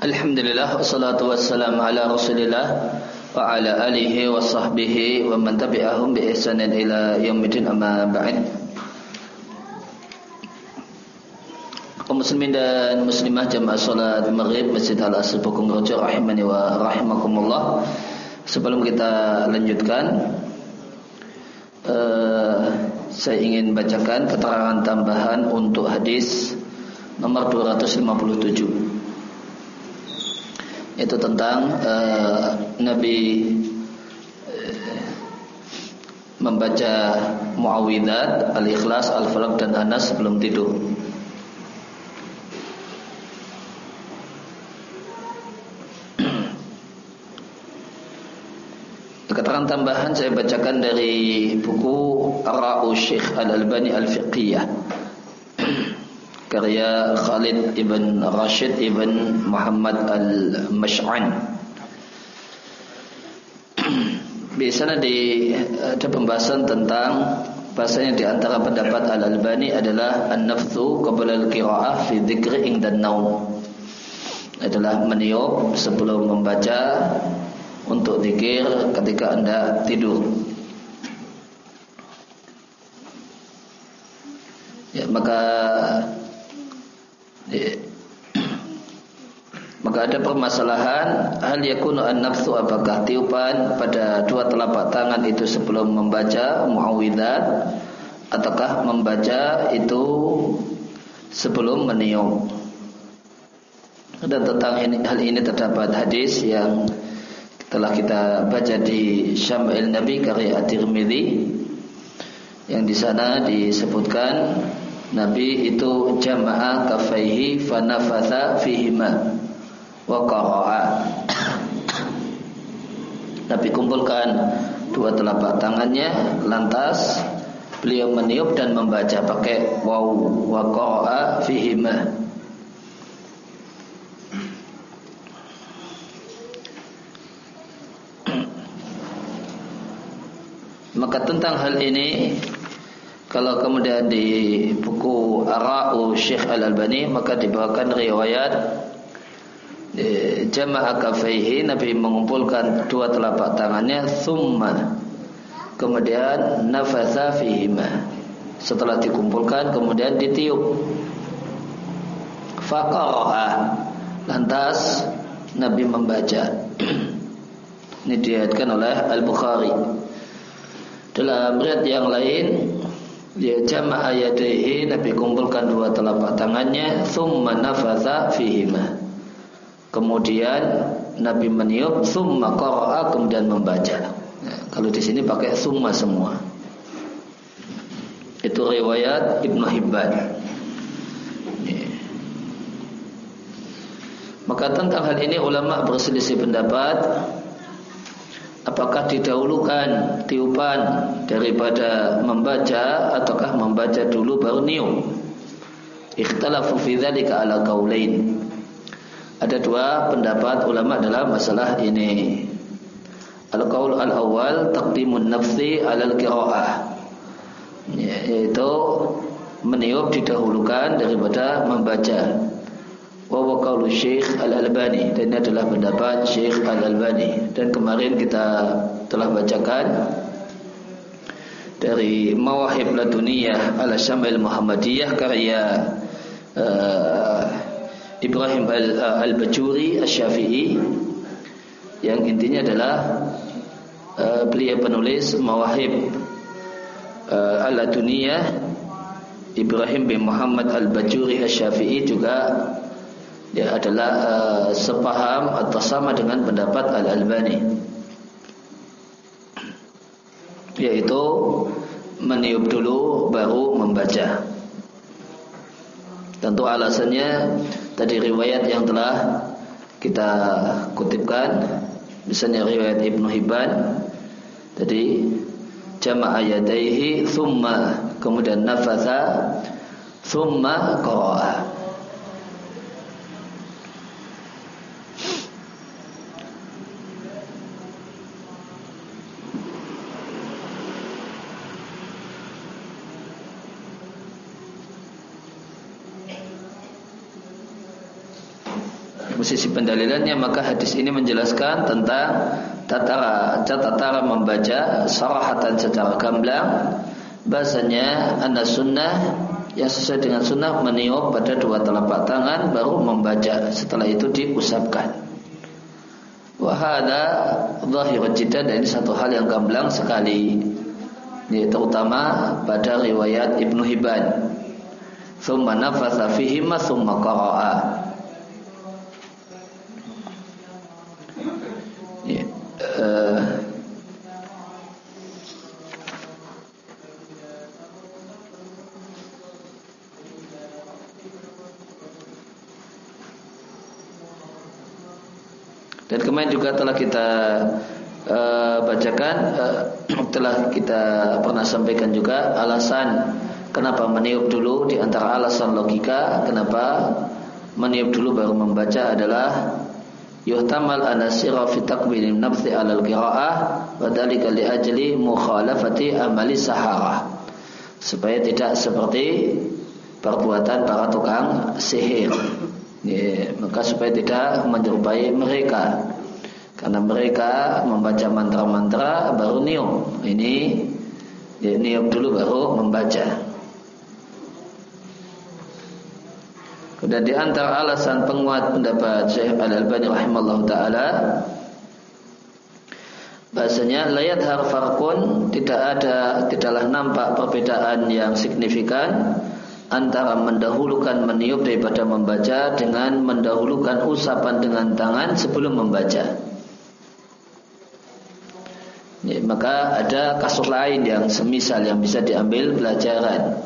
Alhamdulillah wassalatu wassalamu ala Rasulillah wa ala alihi wa sahbihi wa man tabi'ahum bi ihsanin ila yaumil amma ba'd. kaum muslimin dan muslimah jamaah salat maghrib Masjid Al Asr Pokong Rojo rahimani wa rahimakumullah. Sebelum kita lanjutkan uh, saya ingin bacakan keterangan tambahan untuk hadis nomor 257 itu tentang uh, Nabi uh, membaca Muawidat, Al-Ikhlas, Al-Falaq dan Anas sebelum tidur. Keterangan tambahan saya bacakan dari buku Ra'u Syekh Al-Albani Al-Fiqhiyah karya Khalid ibn Rashid ibn Muhammad al-Mash'an. Di sana di ada pembahasan tentang bahasanya di antara pendapat Al-Albani adalah an-nafsu qabla al-qira'ah fi dzikri inda naum. Adalah meniup sebelum membaca untuk zikir ketika Anda tidur. Ya, maka. Maka ada permasalahan hal yakunu an-nafsu apakah tiupan pada dua telapak tangan itu sebelum membaca muawwidzat ataukah membaca itu sebelum meniup. Dan tentang ini, hal ini terdapat hadis yang telah kita baca di Syama'il Nabi karya At-Tirmidzi yang di sana disebutkan Nabi itu jama'a kafaihi fanafatha fihima wa qara'a. Nabi kumpulkan dua telapak tangannya lantas beliau meniup dan membaca pakai waw wa qara'a fihima. Maka tentang hal ini kalau kemudian di buku Ara'u Syekh Al-Albani maka dibawakan riwayat jama'a kafaihi Nabi mengumpulkan dua telapak tangannya thumma kemudian nafatha fihima. Setelah dikumpulkan kemudian ditiup. Faqara'a lantas Nabi membaca. Ini diriatkan oleh Al-Bukhari. Dalam riwayat yang lain dia jama'a yadaihi Nabi kumpulkan dua telapak tangannya thumma nafatha fihima. Kemudian Nabi meniup thumma qara'a kemudian membaca. Nah, kalau di sini pakai thumma semua. Itu riwayat Ibnu Hibban. Maka tentang hal ini ulama berselisih pendapat apakah didahulukan tiupan daripada membaca ataukah membaca dulu baru niup ikhtalafu fi dzalika ala qaulain ada dua pendapat ulama dalam masalah ini. Al-qaul al-awwal taqdimun nafsi ala al-qiraah yaitu meniup didahulukan daripada membaca wa qaulu Syekh Al-Albani. Dan ini adalah pendapat Syekh Al-Albani. Dan kemarin kita telah bacakan dari Mawahib Laduniyah ala Syamil Muhammadiyah karya uh, Ibrahim Al-Bajuri Al-Syafi'i yang intinya adalah uh, beliau penulis Mawahib uh, Al-Laduniyah Ibrahim bin Muhammad Al-Bajuri Al-Syafi'i juga dia adalah uh, sepaham atau sama dengan pendapat Al-Albani. Yaitu meniup dulu baru membaca. Tentu alasannya tadi riwayat yang telah kita kutipkan. Misalnya riwayat Ibnu Hibban. Tadi jama'a yadaihi thumma kemudian nafatha thumma qara'a sisi pendalilannya maka hadis ini menjelaskan tentang tata tata membaca sarahatan secara gamblang. Bahasanya anda sunnah yang sesuai dengan sunnah meniup pada dua telapak tangan baru membaca. Setelah itu diusapkan. Wahada zahir jiddan dan ini satu hal yang gamblang sekali ini terutama pada riwayat Ibnu Hibban. Thumma nafatha fihima thumma qara'a Dan kemarin juga telah kita uh, bacakan uh, telah kita pernah sampaikan juga alasan kenapa meniup dulu di antara alasan logika kenapa meniup dulu baru membaca adalah yuhtamal anasira fi nafsi alal qiraah wa ajli mukhalafati amali sahara supaya tidak seperti perbuatan para tukang sihir maka supaya tidak menyerupai mereka. Karena mereka membaca mantra-mantra baru niup. Ini ya, niup dulu baru membaca. Dan di antara alasan penguat pendapat Syekh Al-Albani rahimallahu taala bahasanya layat harfarkun tidak ada tidaklah nampak perbedaan yang signifikan antara mendahulukan meniup daripada membaca dengan mendahulukan usapan dengan tangan sebelum membaca. Ya, maka ada kasus lain yang semisal yang bisa diambil pelajaran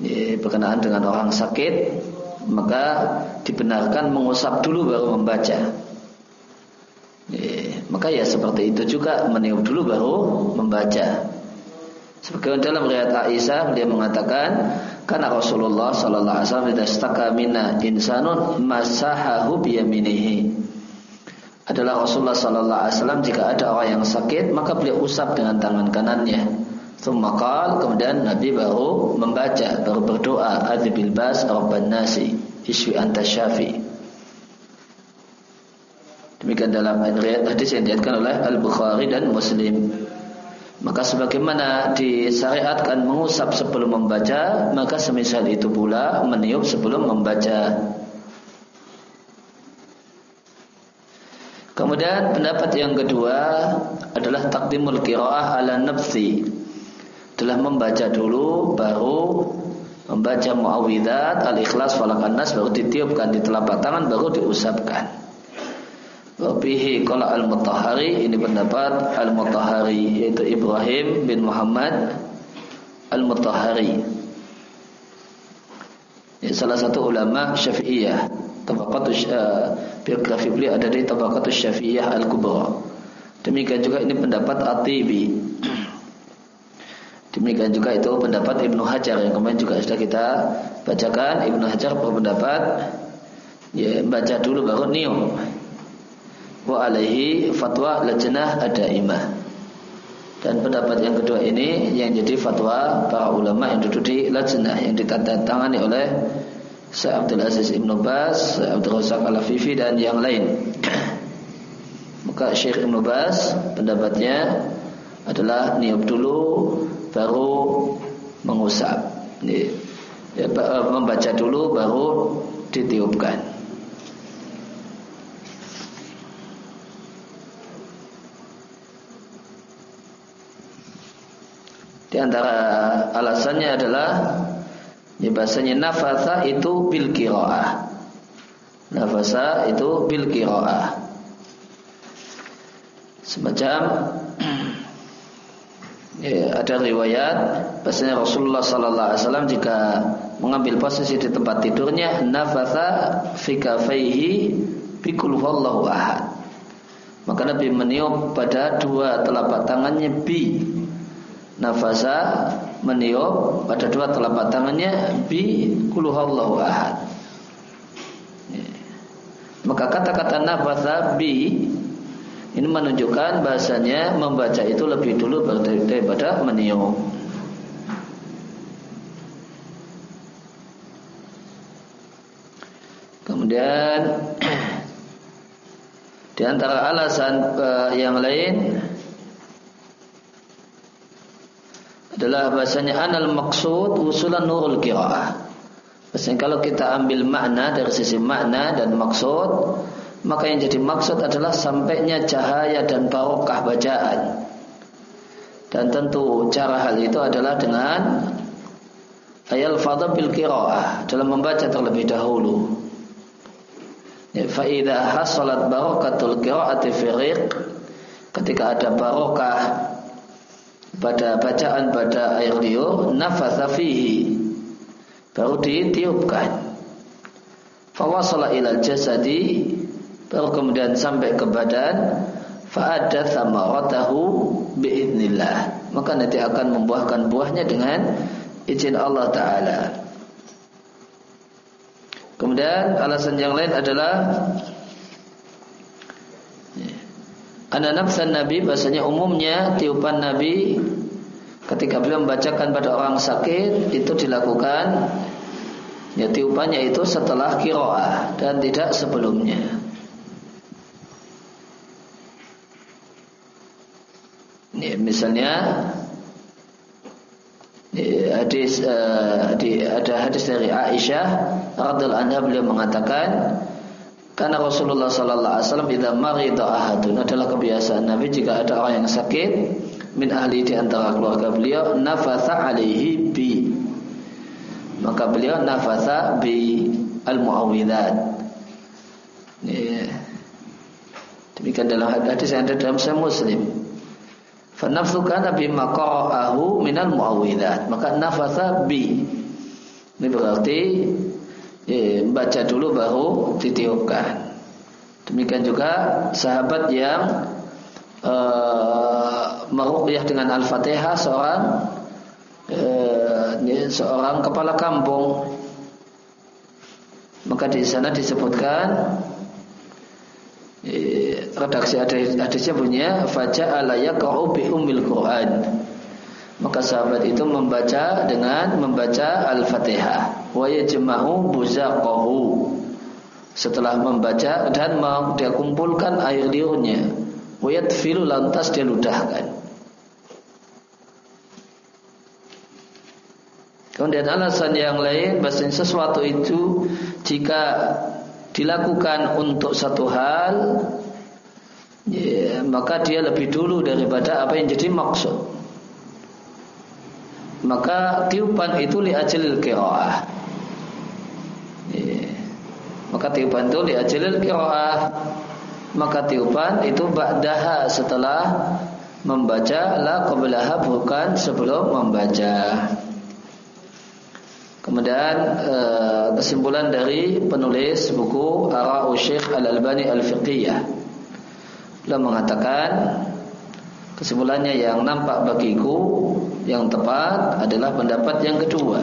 ya, berkenaan dengan orang sakit maka dibenarkan mengusap dulu baru membaca. Ya, maka ya seperti itu juga meniup dulu baru membaca. Sebagai dalam riwayat Aisyah dia mengatakan karena Rasulullah sallallahu alaihi wasallam idastaka minna insanun masahahu biyaminihi. Adalah Rasulullah sallallahu alaihi wasallam jika ada orang yang sakit maka beliau usap dengan tangan kanannya. Thumma kemudian Nabi baru membaca, baru berdoa, adzibil bas rabban nasi, iswi anta syafi. Demikian dalam riwayat hadis yang diatkan oleh Al-Bukhari dan Muslim. Maka sebagaimana disyariatkan mengusap sebelum membaca, maka semisal itu pula meniup sebelum membaca. Kemudian pendapat yang kedua adalah takdimul qiraah ala nafsi. Telah membaca dulu baru membaca muawwidzat al-ikhlas falaq nas baru ditiupkan di telapak tangan baru diusapkan. Wabihi kala al-mutahari Ini pendapat al-mutahari Yaitu Ibrahim bin Muhammad Al-mutahari ya, Salah satu ulama syafi'iyah Tabaqatus uh, Biografi beliau ada di Tabaqatus syafi'iyah al-kubra. Demikian juga ini pendapat Atibi Demikian juga itu pendapat Ibnu Hajar Yang kemarin juga sudah kita bacakan. Ibnu Hajar berpendapat Ya baca dulu baru nium wa alaihi fatwa lajnah adaimah dan pendapat yang kedua ini yang jadi fatwa para ulama yang duduk di lajnah yang ditandatangani oleh Syekh Abdul Aziz Ibn Bas, Syekh Abdul Razak Al-Afifi dan yang lain. Maka Syekh Ibn Bas pendapatnya adalah niup dulu baru mengusap. Ya, membaca dulu baru ditiupkan. Di antara alasannya adalah ya bahasanya nafasa itu bil qiraah. Nafasa itu bil qiraah. Semacam ya, ada riwayat bahasanya Rasulullah sallallahu alaihi wasallam jika mengambil posisi di tempat tidurnya nafasa fi kafaihi bi ahad. Maka Nabi meniup pada dua telapak tangannya bi nafasa meniup pada dua telapak tangannya bi kulhuwallahu ahad. Maka kata-kata nafasa bi ini menunjukkan bahasanya membaca itu lebih dulu daripada meniup. Kemudian Di antara alasan uh, yang lain adalah bahasanya anal maksud usulan nurul qiraah. Bahasanya kalau kita ambil makna dari sisi makna dan maksud, maka yang jadi maksud adalah sampainya cahaya dan barokah bacaan. Dan tentu cara hal itu adalah dengan ayat fadha bil qiraah dalam membaca terlebih dahulu. Ya, fa idza hasalat barakatul qiraati fi ketika ada barokah pada bacaan pada air liur nafatha fihi. Baru ditiupkan. Fawasala ilal jasadi. Baru kemudian sampai ke badan. Fa'adda thamaratahu biidnillah. Maka nanti akan membuahkan buahnya dengan izin Allah Ta'ala. Kemudian alasan yang lain adalah Anak nafsan Nabi bahasanya umumnya tiupan Nabi ketika beliau membacakan pada orang sakit itu dilakukan ya tiupannya itu setelah kiroah dan tidak sebelumnya. Ya, misalnya hadis uh, di, ada hadis dari Aisyah radhiallahu anha beliau mengatakan karena Rasulullah sallallahu alaihi wasallam idza marida ahadun adalah kebiasaan Nabi jika ada orang yang sakit min ahli di antara keluarga beliau nafatha alaihi bi. Maka beliau nafatha bi al muawwidzat ya. demikian dalam hadis yang ada dalam Sahih Muslim. Fa nafsu kana bi maqa'ahu al muawwidzat maka nafatha bi. Ini berarti ya, baca dulu baru ditiupkan. Demikian juga sahabat yang uh, meruqyah dengan Al-Fatihah seorang uh, seorang kepala kampung. Maka di sana disebutkan eh, redaksi hadisnya punya faja alaya bi umil Quran maka sahabat itu membaca dengan membaca Al-Fatihah setelah membaca dan dia kumpulkan air liurnya wa yatfilu lantas dia ludahkan. Kemudian alasan yang lain bahasanya sesuatu itu jika dilakukan untuk satu hal ya, maka dia lebih dulu daripada apa yang jadi maksud. Maka tiupan itu li ajlil qiraah iya. maka tiupan itu li ajlil qiraah. Maka tiupan itu ba'daha setelah membaca la qablaha bukan sebelum membaca. Kemudian eh, kesimpulan dari penulis buku Ara'u Syekh Al-Albani Al-Fiqhiyah. Beliau mengatakan Kesimpulannya yang nampak bagiku yang tepat adalah pendapat yang kedua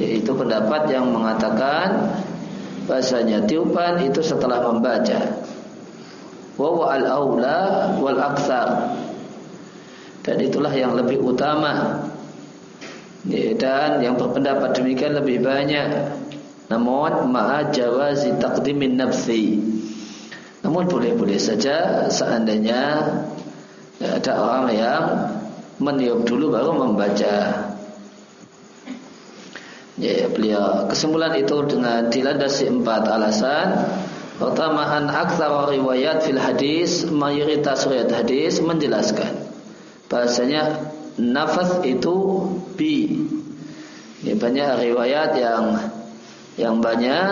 yaitu pendapat yang mengatakan bahasanya tiupan itu setelah membaca. Wa al aula wal aktsar dan itulah yang lebih utama. Ya, dan yang berpendapat demikian lebih banyak. Namun ma'a jawazi taqdimin nafsi. Namun boleh-boleh saja seandainya ada orang yang meniup dulu baru membaca. Ya, beliau kesimpulan itu dengan dilandasi empat alasan. Pertama, an riwayat fil hadis, mayoritas riwayat hadis menjelaskan bahasanya nafas itu bi. Ya, banyak riwayat yang yang banyak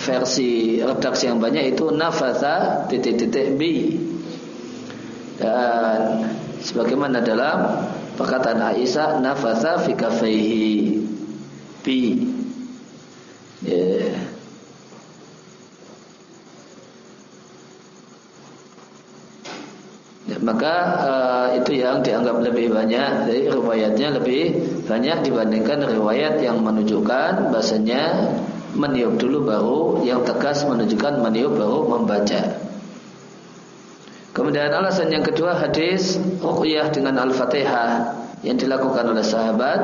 versi redaksi yang banyak itu nafasa titik-titik bi dan sebagaimana dalam perkataan Aisyah nafasa fi kafaihi bi yeah. Ya, maka uh, itu yang dianggap lebih banyak dari riwayatnya lebih banyak dibandingkan riwayat yang menunjukkan bahasanya meniup dulu baru yang tegas menunjukkan meniup baru membaca. Kemudian alasan yang kedua hadis ruqyah dengan Al-Fatihah yang dilakukan oleh sahabat.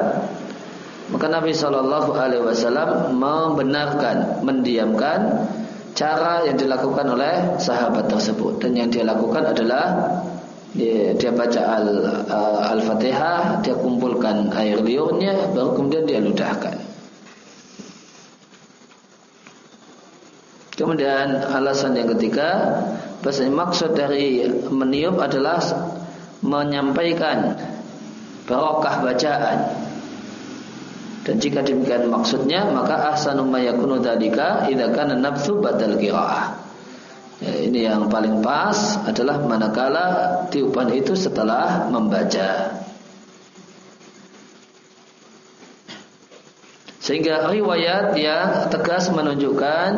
Maka Nabi Shallallahu alaihi wasallam membenarkan, mendiamkan cara yang dilakukan oleh sahabat tersebut. Dan yang dia lakukan adalah dia, dia baca al, uh, al-fatihah dia kumpulkan air liurnya baru kemudian dia ludahkan. Kemudian alasan yang ketiga bahasanya maksud dari meniup adalah menyampaikan barokah bacaan dan jika demikian maksudnya maka ahsanu ma yakunu dzalika nafsu badal qiraah Ya, ini yang paling pas adalah manakala tiupan itu setelah membaca. Sehingga riwayat yang tegas menunjukkan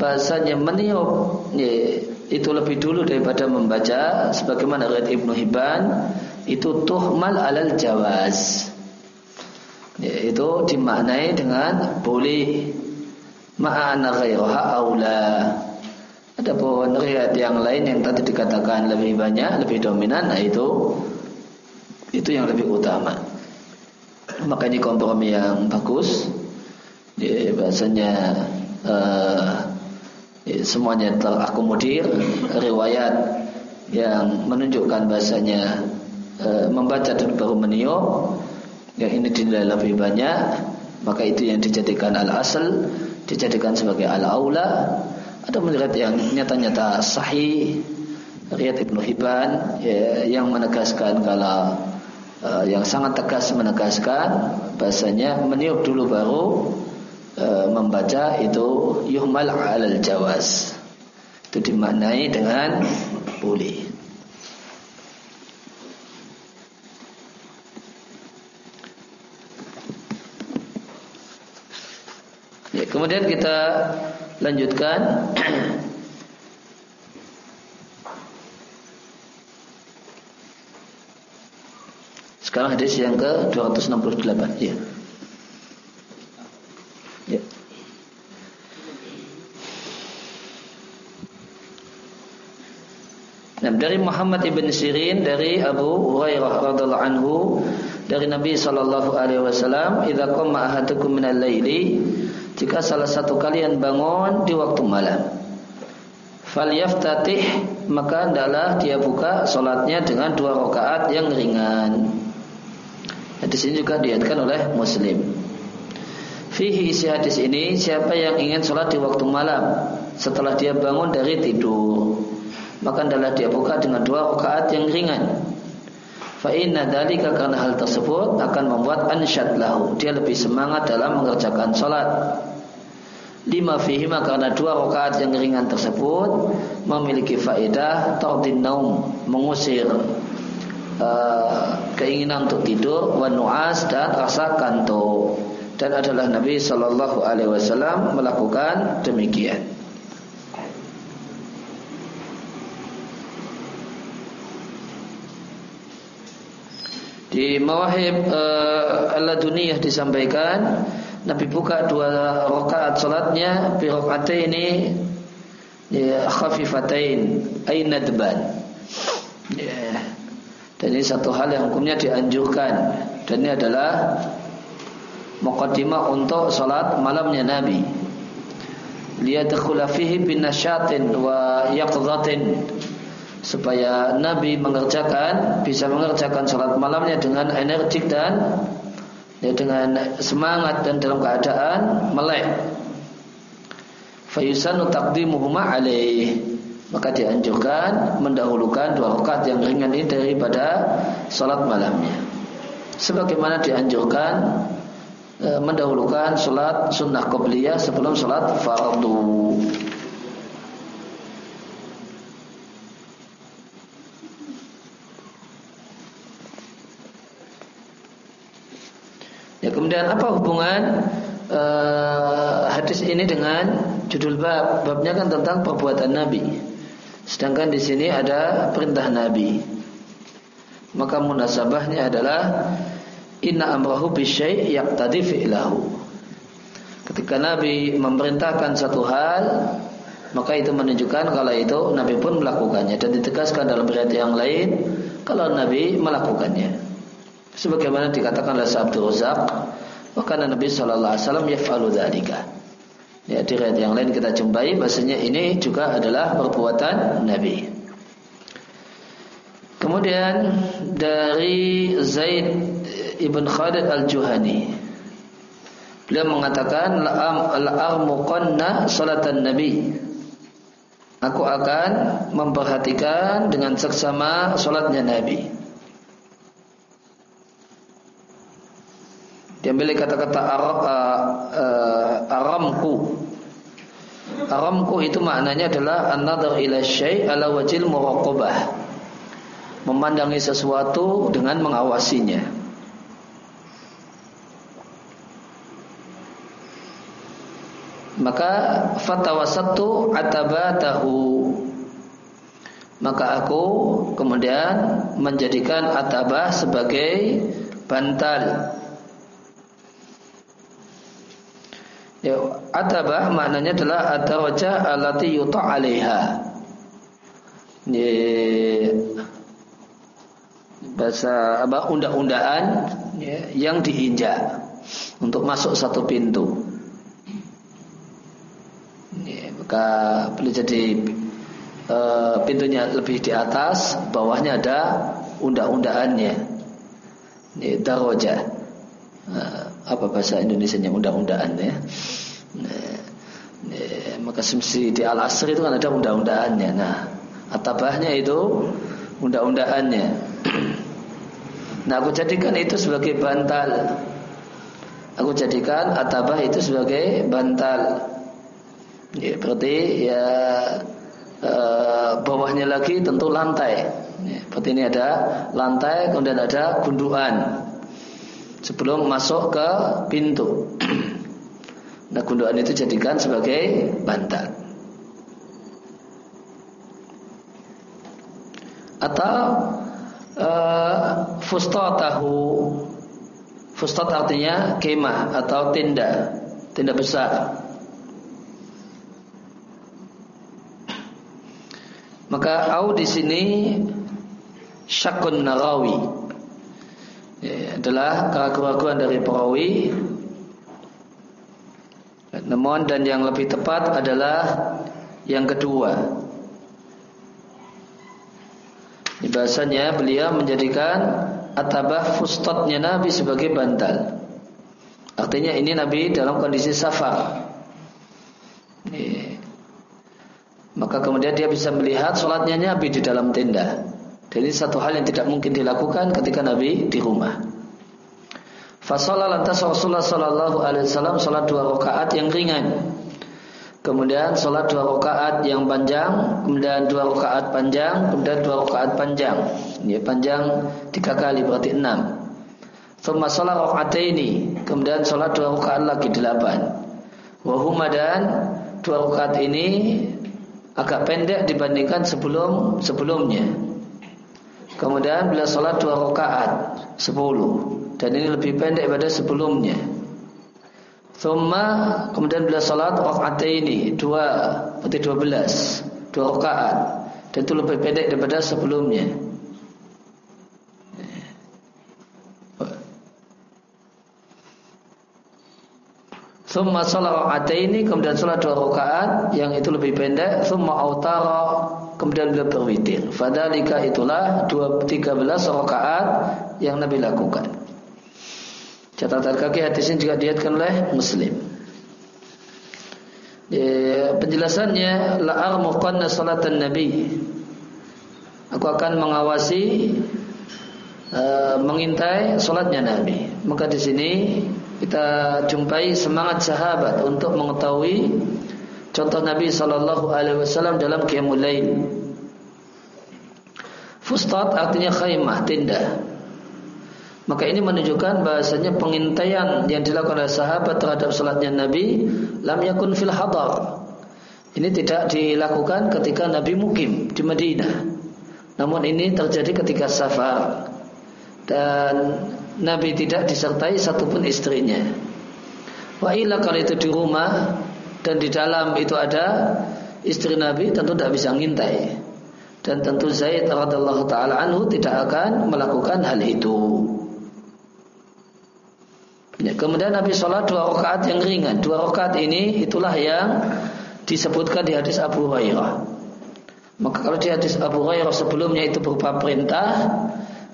bahasanya meniup ya, itu lebih dulu daripada membaca sebagaimana riwayat Ibnu Hibban itu tuhmal alal jawaz. Ya, itu dimaknai dengan boleh ma'ana ghairaha aula. Adapun riwayat yang lain yang tadi dikatakan lebih banyak, lebih dominan, nah itu itu yang lebih utama. Maka ini kompromi yang bagus. Ya, bahasanya uh, ya, semuanya terakomodir riwayat yang menunjukkan bahasanya uh, membaca dan baru meniup yang ini dinilai lebih banyak maka itu yang dijadikan al asal dijadikan sebagai al aula ada riwayat yang nyata-nyata sahih riwayat Ibnu Hibban ya, yang menegaskan kalau uh, yang sangat tegas menegaskan bahasanya meniup dulu baru uh, membaca itu yuhmal alal jawaz. Itu dimaknai dengan boleh. Ya, kemudian kita Lanjutkan. Sekarang hadis yang ke 268 ya. Ya. Nah, dari Muhammad ibn Sirin dari Abu Hurairah radhiallahu anhu dari Nabi sallallahu alaihi wasallam, "Idza qama ahadukum minal laili" jika salah satu kalian bangun di waktu malam falyaftatih maka adalah dia buka solatnya dengan dua rakaat yang ringan. Hadis ini juga diatkan oleh muslim. Fihi isi hadis ini siapa yang ingin sholat di waktu malam setelah dia bangun dari tidur maka adalah dia buka dengan dua rakaat yang ringan. Fa inna dalika karena hal tersebut akan membuat ansyad lahu. Dia lebih semangat dalam mengerjakan sholat lima fihima karena dua rakaat yang ringan tersebut memiliki faedah tardin naum mengusir uh, keinginan untuk tidur wa nuas dan rasa kantuk dan adalah Nabi Shallallahu Alaihi Wasallam melakukan demikian. Di Mawahib uh, Al-Laduniyah disampaikan Nabi buka dua rakaat salatnya bi ini ya khafifatain ay nadban. Ya. Dan ini satu hal yang hukumnya dianjurkan dan ini adalah muqaddimah untuk salat malamnya Nabi. Liyadkhula fihi binasyatin wa yaqdhatin supaya Nabi mengerjakan bisa mengerjakan salat malamnya dengan energik dan ya, dengan semangat dan dalam keadaan melek. Fayusanu taqdimuhuma alaih maka dianjurkan mendahulukan dua rakaat yang ringan ini daripada salat malamnya. Sebagaimana dianjurkan e, mendahulukan salat sunnah qabliyah sebelum salat fardu. Ya, kemudian apa hubungan uh, hadis ini dengan judul bab? Babnya kan tentang perbuatan Nabi. Sedangkan di sini ada perintah Nabi. Maka munasabahnya adalah inna amrahu bisyai' yaqtadi fi'lahu. Ketika Nabi memerintahkan satu hal, maka itu menunjukkan kalau itu Nabi pun melakukannya dan ditegaskan dalam riwayat yang lain kalau Nabi melakukannya sebagaimana dikatakan oleh Abdul Razak maka Nabi sallallahu alaihi wasallam yaf'alu dzalika Ya di riwayat yang lain kita jumpai bahasanya ini juga adalah perbuatan Nabi. Kemudian dari Zaid ibn Khalid al-Juhani beliau mengatakan la'armuqanna salatan Nabi. Aku akan memperhatikan dengan seksama salatnya Nabi. Diambil kata-kata uh, uh, aramku. Aramku itu maknanya adalah an-nadhar ila syai' ala wajil muraqabah. Memandangi sesuatu dengan mengawasinya. Maka fatawasattu atabatahu maka aku kemudian menjadikan atabah sebagai bantal Ya, atabah maknanya adalah wajah alati yuta alaiha. Ya, bahasa apa undang-undaan ya, yang diinjak untuk masuk satu pintu. Ya, maka boleh jadi e, pintunya lebih di atas, bawahnya ada undang-undaannya. Ya, daroja. E, apa bahasa Indonesia nya undang-undangan ya. Nah, maka semsi di Al Asr itu kan ada undang-undangannya. Nah, atabahnya itu undang-undangannya. nah, aku jadikan itu sebagai bantal. Aku jadikan atabah itu sebagai bantal. Ya, berarti ya e, bawahnya lagi tentu lantai. Ya, berarti ini ada lantai, kemudian ada gundukan sebelum masuk ke pintu. nah gundukan itu jadikan sebagai bantal. Atau uh, fustatahu Fustat artinya kemah atau tenda Tenda besar Maka au di sini syakun narawi ya, adalah keraguan-keraguan dari perawi namun dan yang lebih tepat adalah yang kedua bahasanya beliau menjadikan atabah fustatnya Nabi sebagai bantal. Artinya ini Nabi dalam kondisi safar. Maka kemudian dia bisa melihat sholatnya Nabi di dalam tenda. Jadi satu hal yang tidak mungkin dilakukan ketika Nabi di rumah. Fasolah lantas Rasulullah Sallallahu Alaihi Wasallam sholat dua rakaat yang ringan. Kemudian sholat dua rakaat yang panjang, kemudian dua rakaat panjang, kemudian dua rakaat panjang. Ini panjang tiga kali berarti enam. Thumma sholat rakaat ini, kemudian sholat dua rakaat lagi delapan. Wahuma dan dua rakaat ini agak pendek dibandingkan sebelum sebelumnya. Kemudian bila sholat dua rakaat sepuluh dan ini lebih pendek daripada sebelumnya. Thumma kemudian bila sholat rakaat ini dua berarti dua belas dua rakaat dan itu lebih pendek daripada sebelumnya. Thumma sholat ini kemudian sholat dua rakaat yang itu lebih pendek. Thumma autara kemudian beliau berwitir. Fadalika itulah 13 rakaat yang Nabi lakukan. Catatan kaki hadis ini juga diatkan oleh Muslim. Ya, penjelasannya la armuqanna salatan Nabi. Aku akan mengawasi uh, mengintai salatnya Nabi. Maka di sini kita jumpai semangat sahabat untuk mengetahui Contoh Nabi Shallallahu Alaihi Wasallam dalam Qiyamul Lail. Fustat artinya khaymah, tenda. Maka ini menunjukkan bahasanya pengintaian yang dilakukan oleh sahabat terhadap salatnya Nabi lam yakun fil hadar. Ini tidak dilakukan ketika Nabi mukim di Madinah. Namun ini terjadi ketika safar dan Nabi tidak disertai satupun istrinya. Wa illa kalau itu di rumah dan di dalam itu ada istri Nabi tentu tidak bisa ngintai dan tentu Zaid radhiallahu taala anhu tidak akan melakukan hal itu. Ya, kemudian Nabi sholat dua rakaat yang ringan. Dua rakaat ini itulah yang disebutkan di hadis Abu Hurairah. Maka kalau di hadis Abu Hurairah sebelumnya itu berupa perintah,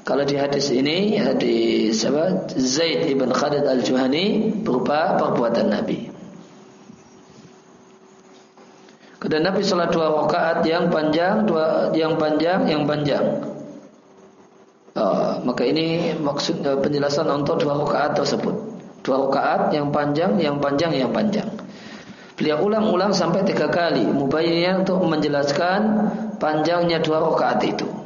kalau di hadis ini hadis apa? Zaid ibn Khalid al-Juhani berupa perbuatan Nabi. Kemudian Nabi sholat dua rakaat yang panjang, dua yang panjang, yang panjang. Uh, maka ini maksud uh, penjelasan untuk dua rakaat tersebut. Dua rakaat yang panjang, yang panjang, yang panjang. Beliau ulang-ulang sampai tiga kali. Mubayyinnya untuk menjelaskan panjangnya dua rakaat itu.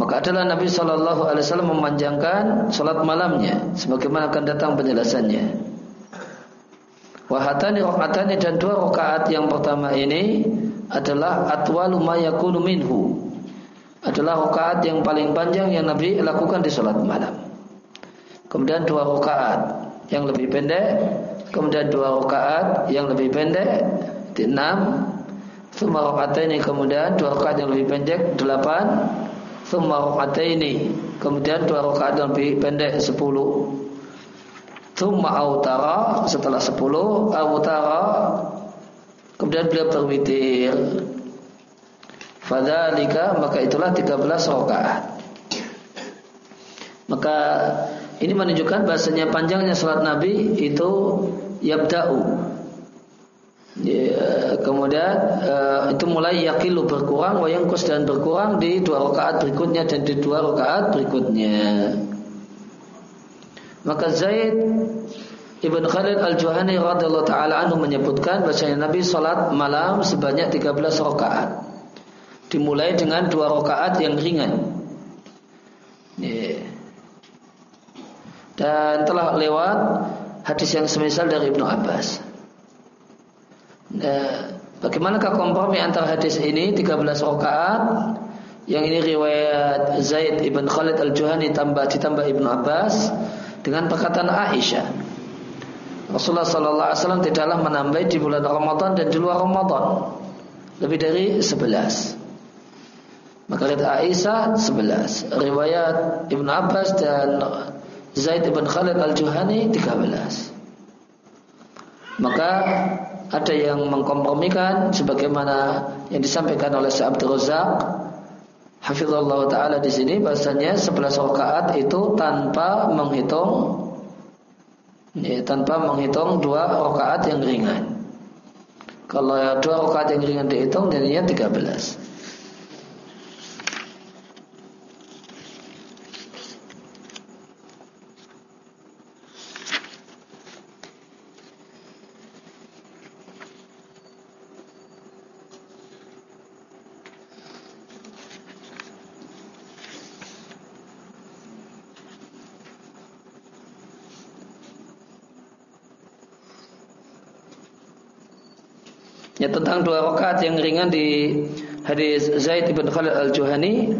Maka adalah Nabi Shallallahu Alaihi Wasallam memanjangkan sholat malamnya, sebagaimana akan datang penjelasannya. Wahatani rakaatani dan dua rakaat yang pertama ini adalah atwalu ma yakunu minhu. Adalah rakaat yang paling panjang yang Nabi lakukan di sholat malam kemudian dua rakaat yang lebih pendek, kemudian dua rakaat yang lebih pendek, di enam, Thumma ini kemudian dua rakaat yang lebih pendek delapan, Thumma ini kemudian dua rakaat yang lebih pendek sepuluh, Thumma autara setelah sepuluh autara kemudian beliau berwitir. Fadalika maka itulah tiga belas rakaat. Maka ini menunjukkan bahasanya panjangnya salat Nabi itu yabda'u. Ya, kemudian uh, itu mulai yakilu berkurang, wayangkus dan berkurang di dua rakaat berikutnya dan di dua rakaat berikutnya. Maka Zaid Ibn Khalid Al-Juhani radhiyallahu taala anhu menyebutkan bahasanya Nabi salat malam sebanyak 13 rakaat. Dimulai dengan dua rakaat yang ringan. Yeah. Dan telah lewat hadis yang semisal dari Ibnu Abbas. Nah, bagaimanakah kompromi antara hadis ini 13 rakaat yang ini riwayat Zaid ibn Khalid al-Juhani tambah ditambah Ibnu Abbas dengan perkataan Aisyah. Rasulullah sallallahu alaihi wasallam tidaklah menambah di bulan Ramadan dan di luar Ramadan lebih dari 11. Maka riwayat Aisyah 11, riwayat Ibnu Abbas dan Zaid bin Khalid al-Juhani 13 Maka ada yang mengkompromikan sebagaimana yang disampaikan oleh Syekh Abdul Razak Hafizullah taala di sini bahasanya 11 rakaat itu tanpa menghitung ya, tanpa menghitung dua rakaat yang ringan. Kalau dua rakaat yang ringan dihitung jadinya 13. Ya tentang dua rakaat yang ringan di hadis Zaid bin Khalid al-Juhani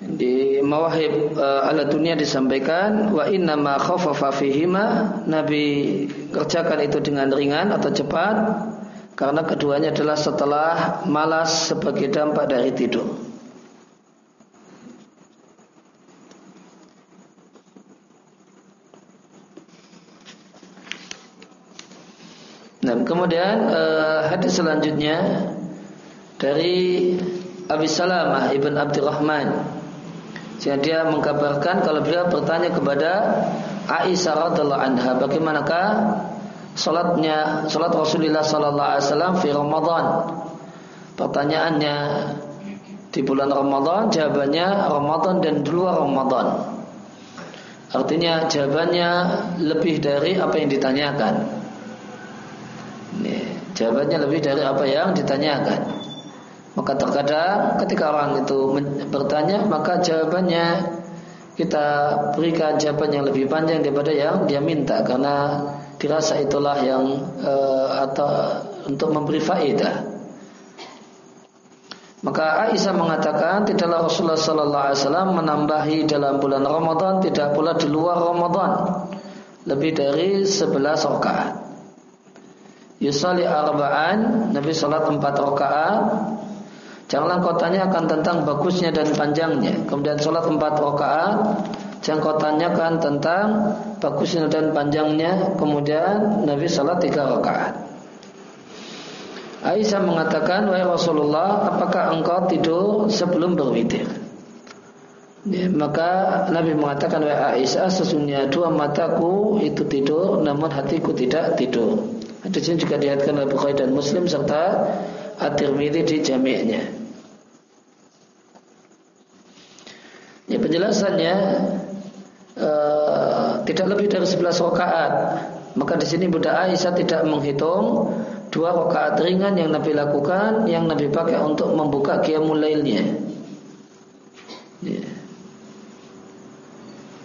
di Mawahib uh, ala dunia disampaikan wa inna ma khaffafa fihima Nabi kerjakan itu dengan ringan atau cepat karena keduanya adalah setelah malas sebagai dampak dari tidur. Nah, kemudian uh, hadis selanjutnya dari Abi Salamah ibn Abdurrahman. Sehingga dia mengkabarkan kalau beliau bertanya kepada Aisyah radhiallahu anha, bagaimanakah salatnya salat Rasulullah sallallahu alaihi wasallam di Ramadan? Pertanyaannya di bulan Ramadan, jawabannya Ramadan dan di luar Ramadan. Artinya jawabannya lebih dari apa yang ditanyakan. Jawabannya lebih dari apa yang ditanyakan. Maka terkadang ketika orang itu bertanya, maka jawabannya kita berikan jawaban yang lebih panjang daripada yang dia minta karena dirasa itulah yang uh, atau untuk memberi faedah. Maka Aisyah mengatakan tidaklah Rasulullah sallallahu alaihi wasallam menambahi dalam bulan Ramadan tidak pula di luar Ramadan lebih dari 11 rakaat. Yusali arba'an Nabi sholat empat rakaat Janganlah kau tanyakan tentang bagusnya dan panjangnya Kemudian sholat empat rakaat Jangan kau tanyakan tentang bagusnya dan panjangnya. Kemudian Nabi salat tiga rakaat. Aisyah mengatakan, wahai Rasulullah, apakah engkau tidur sebelum berwitir? Ya, maka Nabi mengatakan, wahai Aisyah, sesungguhnya dua mataku itu tidur, namun hatiku tidak tidur. Hadis ini juga dilihatkan oleh Bukhari dan Muslim serta At-Tirmidzi di jami'nya. Ya penjelasannya uh, tidak lebih dari 11 rakaat. Maka di sini Bunda Aisyah tidak menghitung dua rakaat ringan yang Nabi lakukan yang Nabi pakai untuk membuka qiyamul lailnya. Ya.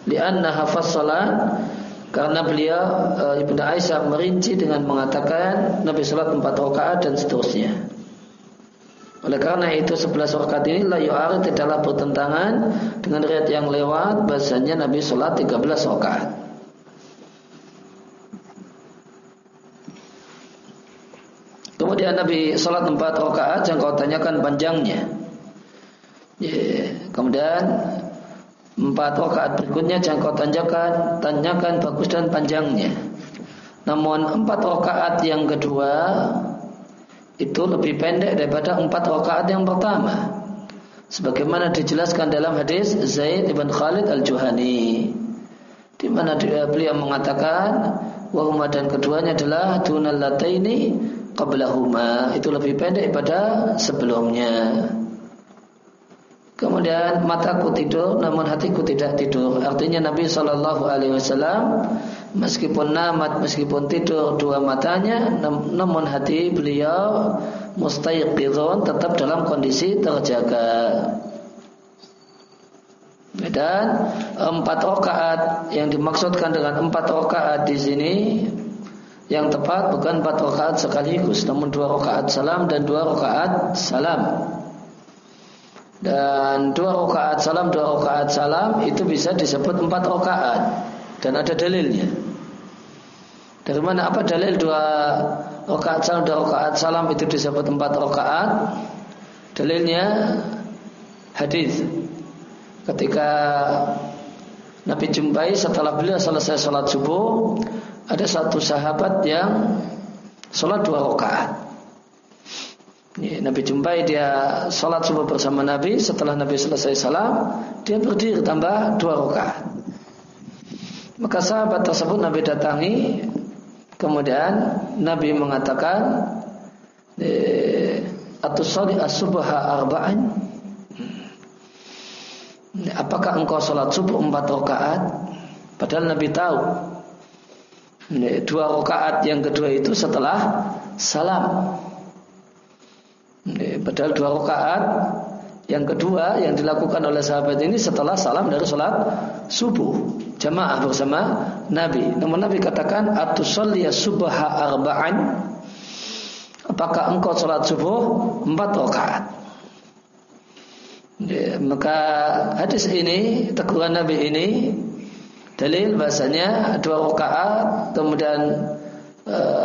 Lianna hafaz salat karena beliau e, Ibnu Aisyah merinci dengan mengatakan Nabi salat empat rakaat dan seterusnya. Oleh karena itu sebelas rakaat ini la yu'arid tidaklah bertentangan dengan riwayat yang lewat bahasanya Nabi salat 13 rakaat. Kemudian Nabi sholat empat rakaat yang kau tanyakan panjangnya. Yeah. Kemudian empat rakaat berikutnya yang kau tanyakan tanyakan bagus dan panjangnya. Namun empat rakaat yang kedua itu lebih pendek daripada empat rakaat yang pertama. Sebagaimana dijelaskan dalam hadis Zaid ibn Khalid al-Juhani di mana beliau mengatakan wahuma dan keduanya adalah dunal lataini qablahuma itu lebih pendek pada sebelumnya. Kemudian mataku tidur namun hatiku tidak tidur. Artinya Nabi Shallallahu Alaihi Wasallam meskipun namat meskipun tidur dua matanya namun hati beliau mustayqidhun tetap dalam kondisi terjaga. Dan empat rakaat yang dimaksudkan dengan empat rakaat di sini yang tepat bukan empat rakaat sekaligus namun dua rakaat salam dan dua rakaat salam dan dua rakaat salam dua rakaat salam itu bisa disebut empat rakaat. Dan ada dalilnya. Dari mana? Apa dalil dua rakaat salam dua rakaat salam itu disebut empat rakaat? Dalilnya hadis. Ketika Nabi jumpai setelah beliau selesai sholat subuh ada satu sahabat yang sholat dua rakaat. Ya, Nabi jumpai dia sholat subuh bersama Nabi. Setelah Nabi selesai salam, dia berdiri tambah dua rakaat. Maka sahabat tersebut Nabi datangi, kemudian Nabi mengatakan, atau sholat as-subha arba'an. Apakah engkau sholat subuh empat rakaat? Padahal Nabi tahu dua rakaat yang kedua itu setelah salam. Padahal dua rakaat yang kedua yang dilakukan oleh sahabat ini setelah salam dari sholat subuh jamaah bersama Nabi. Namun Nabi katakan atusalliya subha arba'an Apakah engkau sholat subuh empat rakaat? maka hadis ini teguhan Nabi ini dalil bahasanya dua rakaat kemudian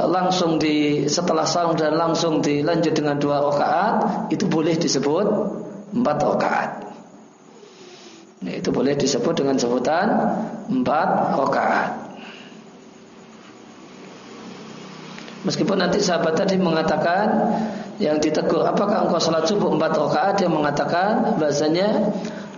langsung di setelah salam dan langsung dilanjut dengan dua rakaat itu boleh disebut empat rakaat. Nah, itu boleh disebut dengan sebutan empat rakaat. Meskipun nanti sahabat tadi mengatakan yang ditegur apakah engkau salat subuh empat rakaat dia mengatakan bahasanya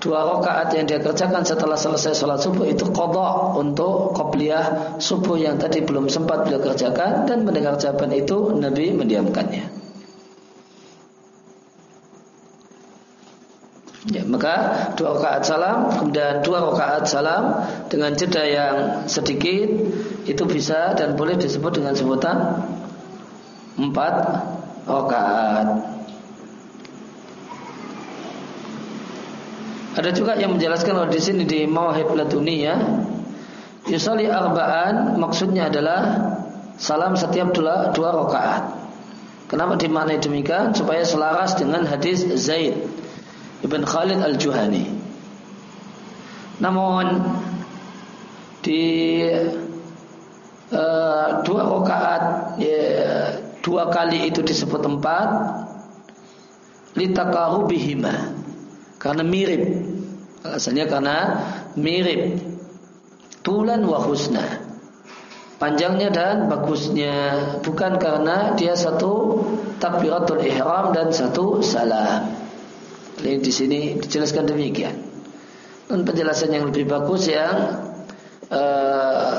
dua rakaat yang dia kerjakan setelah selesai sholat subuh itu kodok untuk kopliyah subuh yang tadi belum sempat beliau kerjakan dan mendengar jawaban itu Nabi mendiamkannya. Ya, maka dua rakaat salam kemudian dua rakaat salam dengan jeda yang sedikit itu bisa dan boleh disebut dengan sebutan empat rakaat. Ada juga yang menjelaskan di sini di Mawahib Laduniyah Yusali arba'an maksudnya adalah salam setiap dua, dua rakaat. Kenapa dimaknai demikian? Supaya selaras dengan hadis Zaid ibn Khalid al-Juhani. Namun di uh, dua rakaat ya, dua kali itu disebut empat bihima karena mirip Alasannya karena mirip tulan wa husna. Panjangnya dan bagusnya bukan karena dia satu takbiratul ihram dan satu salam. Ini di sini dijelaskan demikian. Dan penjelasan yang lebih bagus yang uh,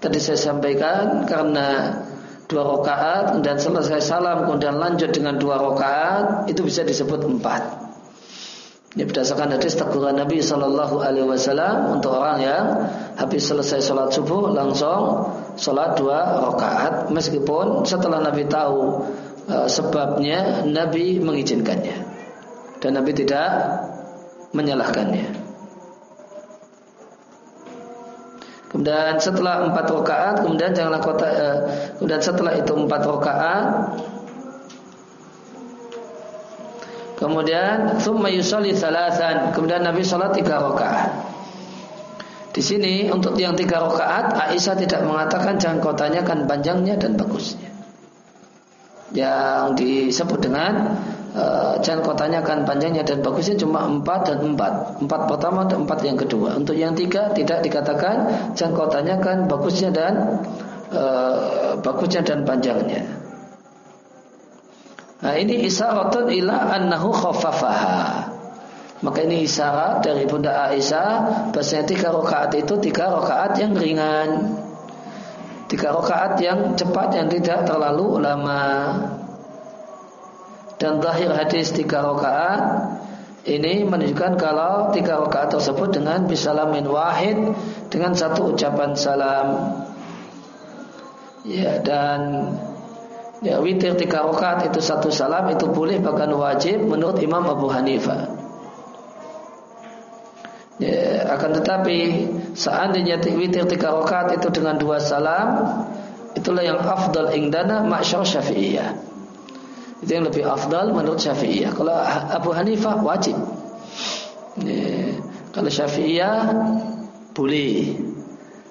tadi saya sampaikan karena dua rakaat dan selesai salam kemudian lanjut dengan dua rakaat itu bisa disebut empat. Ini berdasarkan hadis teguran Nabi Shallallahu Alaihi Wasallam untuk orang yang habis selesai sholat subuh langsung sholat dua rakaat meskipun setelah Nabi tahu uh, sebabnya Nabi mengizinkannya dan Nabi tidak menyalahkannya. Kemudian setelah empat rakaat, kemudian janganlah kota, uh, kemudian setelah itu empat rakaat, Kemudian thumma yusalli thalathan. Kemudian Nabi salat tiga rakaat. Di sini untuk yang tiga rakaat Aisyah tidak mengatakan jangan tanyakan panjangnya dan bagusnya. Yang disebut dengan uh, jangan kau tanyakan panjangnya dan bagusnya cuma empat dan empat. Empat pertama dan empat yang kedua. Untuk yang tiga tidak dikatakan jangan kau tanyakan bagusnya dan uh, bagusnya dan panjangnya. Nah ini isyaratun ila annahu khaffafaha. Maka ini isyarat dari Bunda Aisyah bahasanya tiga rakaat itu tiga rakaat yang ringan. Tiga rakaat yang cepat yang tidak terlalu lama. Dan terakhir hadis tiga rakaat ini menunjukkan kalau tiga rakaat tersebut dengan bisalamin wahid dengan satu ucapan salam. Ya dan Ya, witir tiga rakaat itu satu salam itu boleh bahkan wajib menurut Imam Abu Hanifah. Ya, akan tetapi seandainya witir tiga rakaat itu dengan dua salam itulah yang afdal ingdana masyar syafi'iyah. Itu yang lebih afdal menurut syafi'iyah. Kalau Abu Hanifah wajib. Ya, kalau syafi'iyah boleh.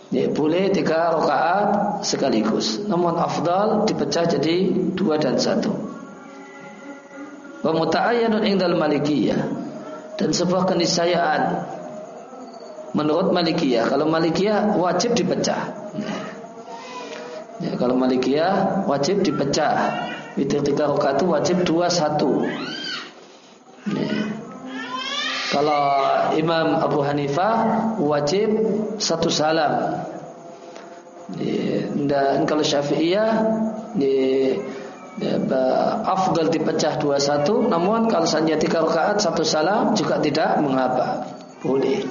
Ya, boleh tiga rakaat sekaligus. Namun afdal dipecah jadi dua dan satu. Wa muta'ayyanun indal malikiyah. Dan sebuah keniscayaan menurut malikiyah. Kalau malikiyah wajib dipecah. Ya, kalau malikiyah wajib dipecah. Witir tiga rakaat itu wajib dua satu. Ya. Kalau Imam Abu Hanifah wajib satu salam. Dan kalau Syafi'iyah di afdal dipecah dua satu. Namun kalau saja tiga rakaat satu salam juga tidak mengapa. Boleh.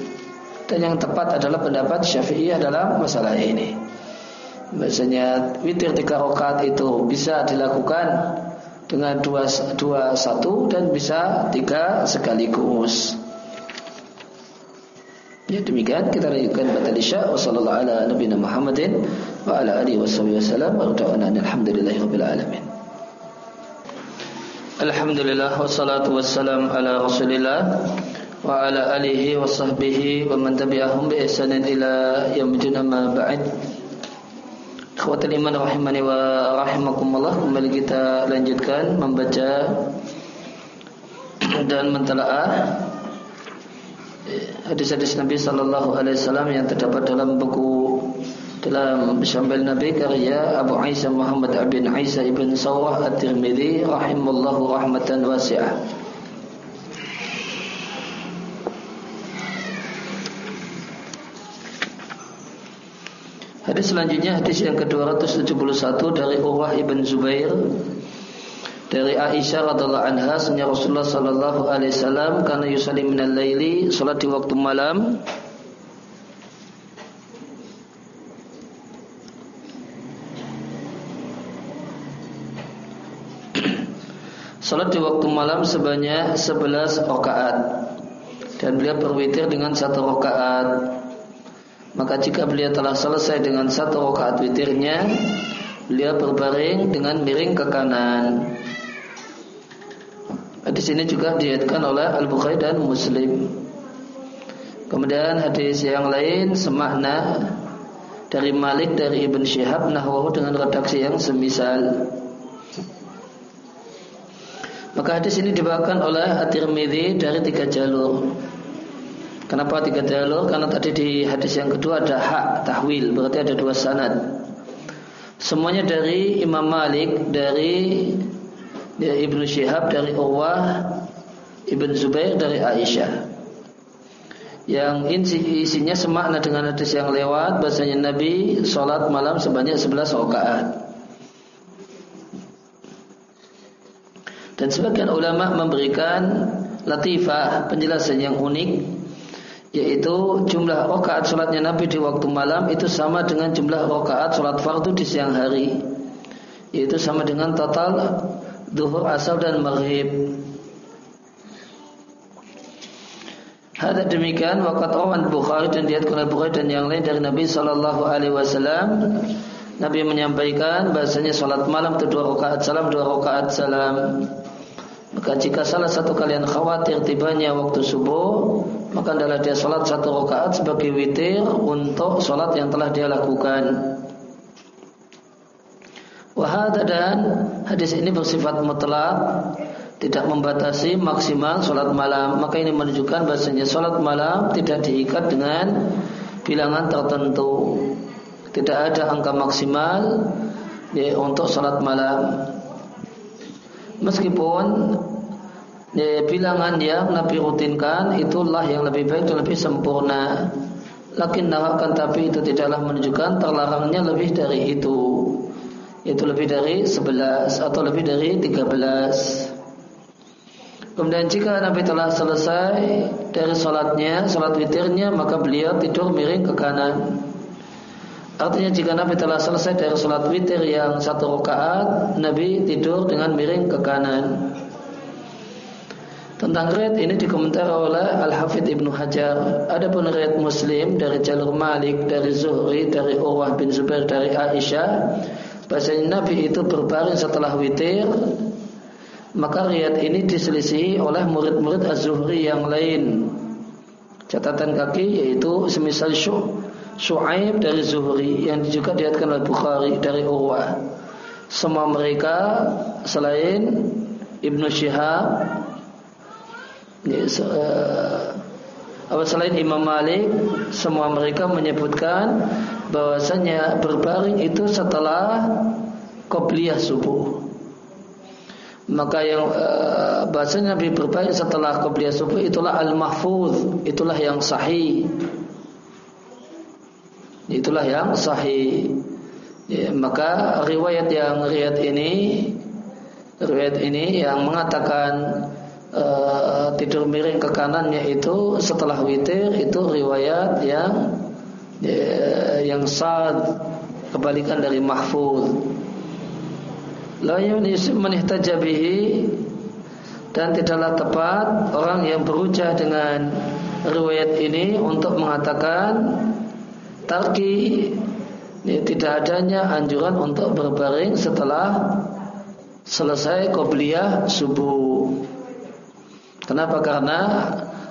Dan yang tepat adalah pendapat Syafi'iyah dalam masalah ini. Biasanya witir tiga rakaat itu bisa dilakukan dengan dua, dua satu dan bisa tiga sekaligus. Ya demikian kita lanjutkan batal isya wa sallallahu ala nabiyina Muhammadin wa ala alihi wasallam wa ta'ala alhamdulillahi rabbil alamin. Alhamdulillah wassalatu wassalam ala Rasulillah wa ala alihi wa sahbihi wa man tabi'ahum bi ihsanin ila yaumil ma ba'd. Ikhwatul iman rahimani wa rahimakumullah kembali kita lanjutkan membaca dan mentelaah hadis-hadis Nabi Sallallahu Alaihi Wasallam yang terdapat dalam buku dalam Syambil Nabi karya Abu Aisyah Muhammad bin Aisyah ibn Sawah At-Tirmidzi rahimallahu rahmatan wasi'ah. Hadis selanjutnya hadis yang ke-271 dari Urwah ibn Zubair dari Aisyah radhiallahu anha sunnah Rasulullah sallallahu alaihi wasallam karena yusalli minal laili salat di waktu malam Salat di waktu malam sebanyak 11 rakaat dan beliau berwitir dengan satu rakaat. Maka jika beliau telah selesai dengan satu rakaat witirnya, beliau berbaring dengan miring ke kanan. Hadis ini juga diatkan oleh Al-Bukhari dan Muslim. Kemudian hadis yang lain semakna dari Malik dari Ibn Syihab nahwahu dengan redaksi yang semisal. Maka hadis ini dibawakan oleh At-Tirmidzi dari tiga jalur. Kenapa tiga jalur? Karena tadi di hadis yang kedua ada hak tahwil, berarti ada dua sanad. Semuanya dari Imam Malik, dari dari Ibnu Syihab, dari Urwah, Ibn Zubair, dari Aisyah. Yang isinya semakna dengan hadis yang lewat, bahasanya Nabi sholat malam sebanyak 11 rakaat. Dan sebagian ulama memberikan latifah penjelasan yang unik yaitu jumlah rakaat salatnya Nabi di waktu malam itu sama dengan jumlah rakaat salat fardu di siang hari yaitu sama dengan total duhur asal dan maghrib. Hada demikian wakat awan Bukhari dan diat oleh Bukhari dan yang lain dari Nabi Shallallahu Alaihi Wasallam. Nabi menyampaikan bahasanya salat malam itu dua rakaat salam dua rakaat salam. Maka jika salah satu kalian khawatir tibanya waktu subuh, maka adalah dia sholat satu rakaat sebagai witir untuk sholat yang telah dia lakukan. Wahada dan hadis ini bersifat mutlak, tidak membatasi maksimal sholat malam. Maka ini menunjukkan bahasanya sholat malam tidak diikat dengan bilangan tertentu. Tidak ada angka maksimal ya, untuk sholat malam. Meskipun ya, bilangan yang Nabi rutinkan itulah yang lebih baik dan lebih sempurna. Lakin akan tapi itu tidaklah menunjukkan terlarangnya lebih dari itu. Itu lebih dari 11 atau lebih dari 13. Kemudian jika Nabi telah selesai dari sholatnya, sholat witirnya, maka beliau tidur miring ke kanan. Artinya jika Nabi telah selesai dari sholat witir yang satu rakaat, Nabi tidur dengan miring ke kanan. Tentang riwayat ini dikomentar oleh Al-Hafidh Ibnu Hajar. Ada pun riwayat Muslim dari jalur Malik, dari Zuhri, dari Urwah bin Zubair, dari Aisyah. Bahasanya Nabi itu berbaring setelah witir. Maka riwayat ini diselisih oleh murid-murid Az-Zuhri yang lain. Catatan kaki yaitu semisal syuh Shu'aib dari Zuhri yang juga dilihatkan oleh Bukhari dari Urwah. Semua mereka selain Ibnu Syihab ya, uh, selain Imam Malik semua mereka menyebutkan bahwasanya berbaring itu setelah qobliyah subuh. Maka yang uh, bahasanya Nabi berbaring setelah qobliyah subuh itulah al-mahfuz, itulah yang sahih. Itulah yang sahih. Ya, maka riwayat yang riwayat ini riwayat ini yang mengatakan uh, tidur miring ke kanannya itu setelah witir itu riwayat yang ya, yang sad kebalikan dari mahfuz. La manihtaja bihi dan tidaklah tepat orang yang berucap dengan riwayat ini untuk mengatakan Tarki ya, tidak adanya anjuran untuk berbaring setelah selesai qobliyah subuh. Kenapa? Karena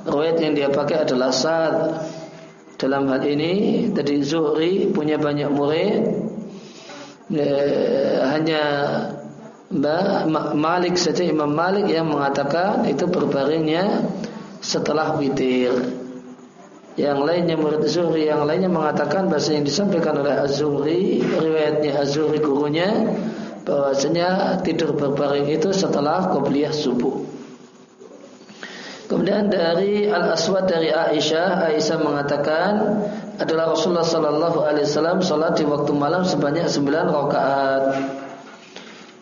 riwayat yang dia pakai adalah sad. Dalam hal ini tadi Zuhri punya banyak murid. Ya, hanya Malik saja Imam Malik yang mengatakan itu berbaringnya setelah witir. Yang lainnya murid Zuhri yang lainnya mengatakan bahasa yang disampaikan oleh Az-Zuhri, riwayatnya Az-Zuhri gurunya bahwasanya tidur berbaring itu setelah qobliyah subuh. Kemudian dari Al Aswad dari Aisyah, Aisyah mengatakan adalah Rasulullah Sallallahu Alaihi Wasallam salat di waktu malam sebanyak 9 rakaat.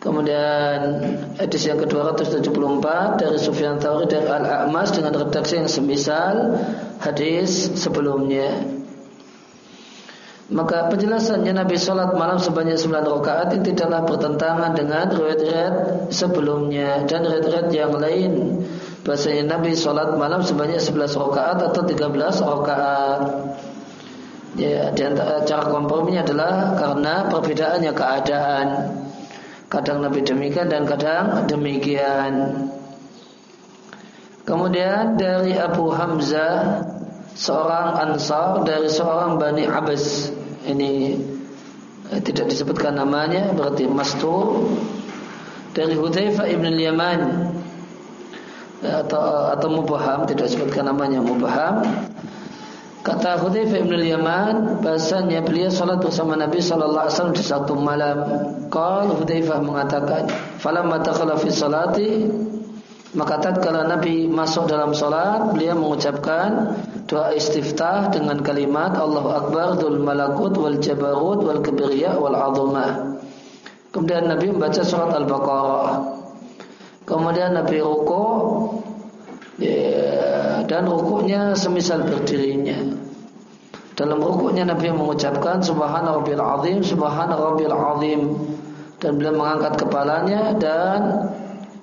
Kemudian edisi yang ke-274 dari Sufyan Thawri dari Al-A'mas dengan redaksi yang semisal hadis sebelumnya. Maka penjelasannya Nabi sholat malam sebanyak 9 rakaat ini tidaklah bertentangan dengan riwayat-riwayat sebelumnya dan riwayat-riwayat yang lain. Bahasanya Nabi sholat malam sebanyak 11 rakaat atau 13 rakaat. Ya, antara cara komprominya adalah karena perbedaannya keadaan. Kadang Nabi demikian dan kadang demikian. Kemudian dari Abu Hamzah seorang Ansar dari seorang Bani Abbas ini eh, tidak disebutkan namanya berarti Mastur dari Hudzaifah ibn Yaman atau atau mubaham tidak sebutkan namanya mubaham Kata Hudzaifah bin Yaman, bahasanya beliau salat bersama Nabi sallallahu alaihi wasallam di satu malam. Qal Hudzaifah mengatakan, "Falamma dakhala fi salati" Maka tatkala Nabi masuk dalam salat, beliau mengucapkan doa istiftah dengan kalimat Allahu Akbar dzul malakut wal jabarut wal kibriya wal azamah. Kemudian Nabi membaca surat Al-Baqarah. Kemudian Nabi rukuk ya, dan rukuknya semisal berdirinya. Dalam rukuknya Nabi mengucapkan Subhana Rabbil Azim, Subhana Rabbil Azim dan beliau mengangkat kepalanya dan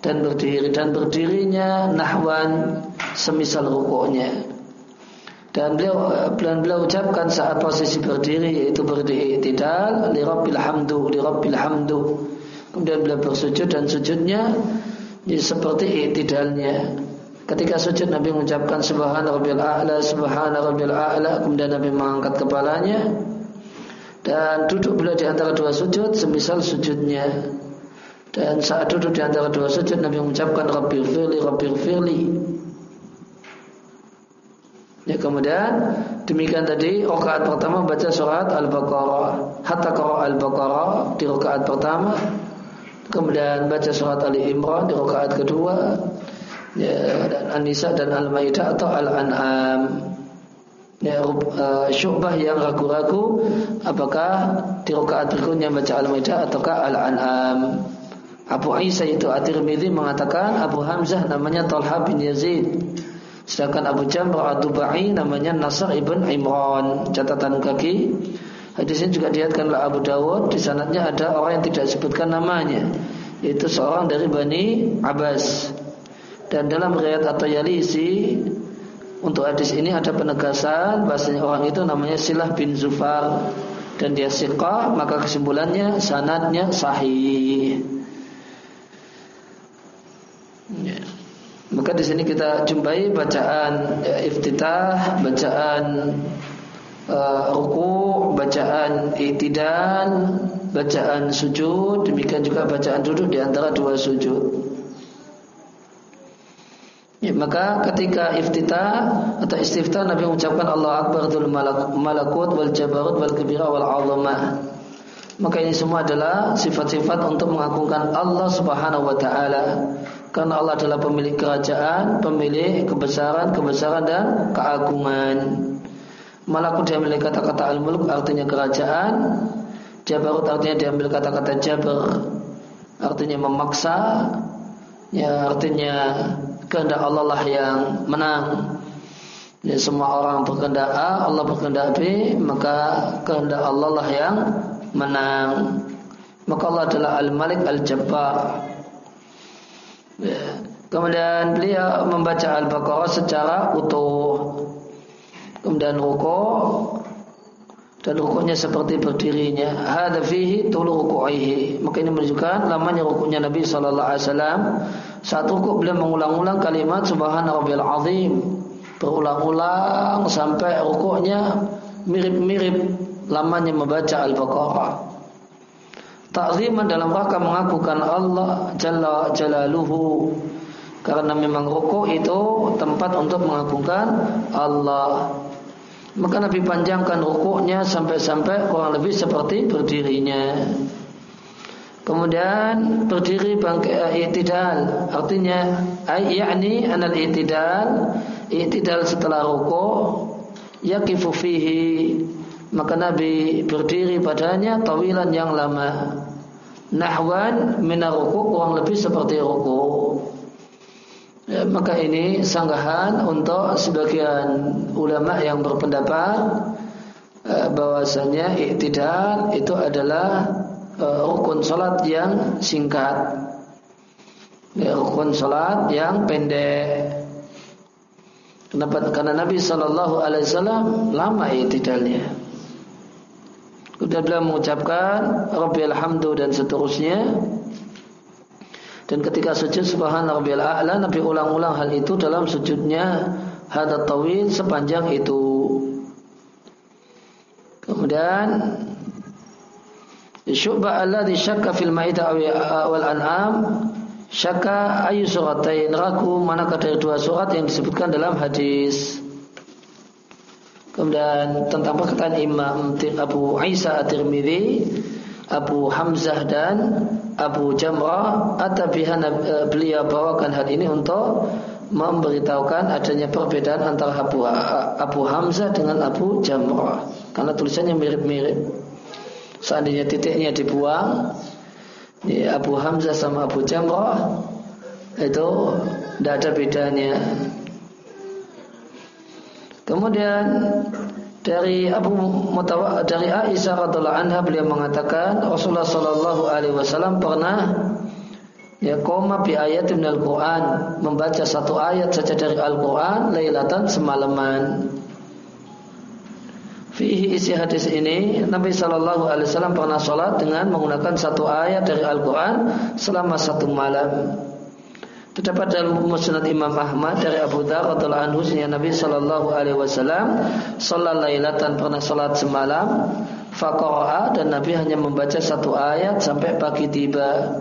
dan berdiri dan berdirinya nahwan semisal rukuknya. Dan beliau dan beliau ucapkan saat posisi berdiri yaitu berdiri tidak li rabbil hamdu li rabbil hamdu. Kemudian beliau bersujud dan sujudnya ya, seperti itidalnya. Ketika sujud Nabi mengucapkan subhana rabbil a'la subhana rabbil a'la kemudian Nabi mengangkat kepalanya dan duduk beliau di antara dua sujud semisal sujudnya. Dan saat duduk di antara dua sujud Nabi mengucapkan rabbil firli rabbil firli Ya kemudian demikian tadi rakaat pertama baca surat Al-Baqarah. Hatta qara Al-Baqarah di rakaat pertama. Kemudian baca surat Ali Imran di rakaat kedua. Ya, dan An-Nisa dan Al-Maidah atau Al-An'am. Ya, uh, syubah yang ragu-ragu apakah di rakaat berikutnya baca Al-Maidah ataukah Al-An'am. Abu Isa itu At-Tirmidzi mengatakan Abu Hamzah namanya Talha bin Yazid Sedangkan Abu Jamrah Ad-Dubai namanya Nasr ibn Imran. Catatan kaki. Hadis ini juga dilihatkan oleh Abu Dawud. Di sanadnya ada orang yang tidak disebutkan namanya. Itu seorang dari Bani Abbas. Dan dalam riwayat atau Yalisi untuk hadis ini ada penegasan bahasanya orang itu namanya Silah bin Zufar dan dia siqah maka kesimpulannya sanadnya sahih. Yeah. Maka di sini kita jumpai bacaan ya, iftitah, bacaan uh, ruku, bacaan itidal, bacaan sujud, demikian juga bacaan duduk di antara dua sujud. Ya, maka ketika iftitah atau istiftah Nabi mengucapkan Allah Akbar dzul malakut wal jabarut wal kibira wal azamah. Maka ini semua adalah sifat-sifat untuk mengagungkan Allah Subhanahu wa taala karena Allah adalah pemilik kerajaan, pemilik kebesaran, kebesaran dan keagungan. Malakut diambil kata-kata al-mulk artinya kerajaan. Jabarut artinya diambil kata-kata jabar artinya memaksa. Ya artinya kehendak Allah lah yang menang. Ya, semua orang berkehendak A, Allah berkehendak B, maka kehendak Allah lah yang menang. Maka Allah adalah Al-Malik Al-Jabbar. Ya. Kemudian beliau membaca Al-Baqarah secara utuh. Kemudian rukuk dan rukuknya seperti berdirinya. Fihi tulu ruku'ihi. Maka ini menunjukkan lamanya rukuknya Nabi sallallahu alaihi wasallam. Saat rukuk beliau mengulang-ulang kalimat subhana rabbil azim. Berulang-ulang sampai rukuknya mirip-mirip lamanya membaca Al-Baqarah. Ta'ziman dalam rangka mengakukan Allah Jalla Jalaluhu Karena memang rukuk itu tempat untuk mengagungkan Allah Maka Nabi panjangkan rukuknya sampai-sampai kurang lebih seperti berdirinya. Kemudian berdiri bangkit eh, i'tidal. Artinya ay yakni anal i'tidal. I'tidal setelah rukuk yakifu fihi. Maka Nabi berdiri padanya tawilan yang lama. Nahwan minar ruku kurang lebih seperti ruku ya, maka ini sanggahan untuk sebagian ulama yang berpendapat eh, bahwasanya iktidal itu adalah eh, rukun salat yang singkat ya, rukun salat yang pendek Kenapa? Karena Nabi Shallallahu Alaihi Wasallam lama iktidalnya. Kemudian beliau mengucapkan Rabbi Alhamdu dan seterusnya. Dan ketika sujud Subhana Rabbil A'la Nabi ulang-ulang hal itu dalam sujudnya Hadat tawil sepanjang itu Kemudian Syu'bah Allah syakka fil ma'idah wal an'am Syaka ayu suratain ragu manakah dari dua surat yang disebutkan dalam hadis. Kemudian tentang perkataan Imam Abu Isa At-Tirmidzi, Abu Hamzah dan Abu Jamrah atabihan eh, beliau bawakan hal ini untuk memberitahukan adanya perbedaan antara Abu, Abu Hamzah dengan Abu Jamrah karena tulisannya mirip-mirip. Seandainya titiknya dibuang, ya, Abu Hamzah sama Abu Jamrah itu tidak ada bedanya. Kemudian dari Abu Mutawa dari Aisyah radhiallahu anha beliau mengatakan Rasulullah sallallahu alaihi wasallam pernah ya koma bi ayat min al-Quran membaca satu ayat saja dari Al-Quran lailatan semalaman Fihi isi hadis ini Nabi Shallallahu Alaihi Wasallam pernah sholat dengan menggunakan satu ayat dari Al-Quran selama satu malam. Terdapat dalam musnad Imam Ahmad dari Abu Dhar atau anhu Nabi Shallallahu Alaihi Wasallam sholat lailatan pernah sholat semalam. Fakoroa dan Nabi hanya membaca satu ayat sampai pagi tiba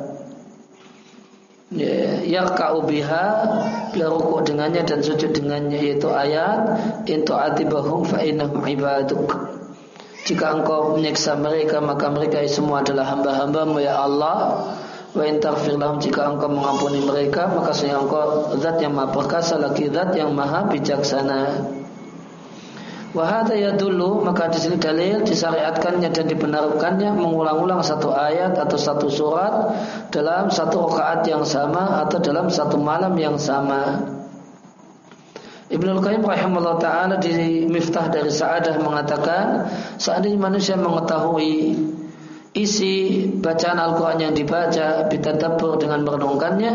yarka'u biha beliau dengannya dan sujud dengannya yaitu ayat intu atibahum fa ibaduk jika engkau menyiksa mereka maka mereka semua adalah hamba-hambamu ya Allah wa in lahum jika engkau mengampuni mereka maka sesungguhnya engkau zat yang maha perkasa lagi zat yang maha bijaksana Wahada ya dulu maka di sini dalil disyariatkannya dan dibenarkannya mengulang-ulang satu ayat atau satu surat dalam satu rakaat yang sama atau dalam satu malam yang sama. Ibnu Qayyim rahimahullah taala di Miftah dari Sa'adah mengatakan seandainya manusia mengetahui isi bacaan Al-Qur'an yang dibaca bitadabbur dengan merenungkannya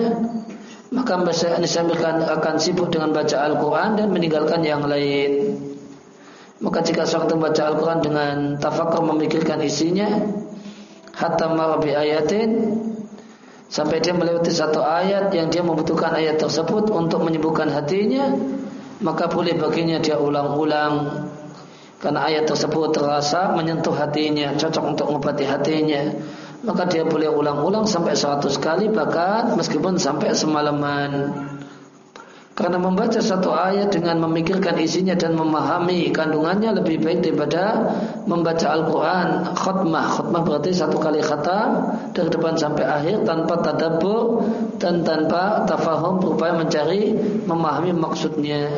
maka manusia akan sibuk dengan baca Al-Quran dan meninggalkan yang lain. Maka jika seorang membaca Al-Quran dengan tafakur memikirkan isinya Hatta marabi ayatin Sampai dia melewati satu ayat yang dia membutuhkan ayat tersebut untuk menyembuhkan hatinya Maka boleh baginya dia ulang-ulang Karena ayat tersebut terasa menyentuh hatinya Cocok untuk mengobati hatinya Maka dia boleh ulang-ulang sampai seratus kali Bahkan meskipun sampai semalaman karena membaca satu ayat dengan memikirkan isinya dan memahami kandungannya lebih baik daripada membaca Al-Quran khutmah. Khutmah berarti satu kali kata dari depan sampai akhir tanpa tadabbur dan tanpa tafahum berupaya mencari memahami maksudnya.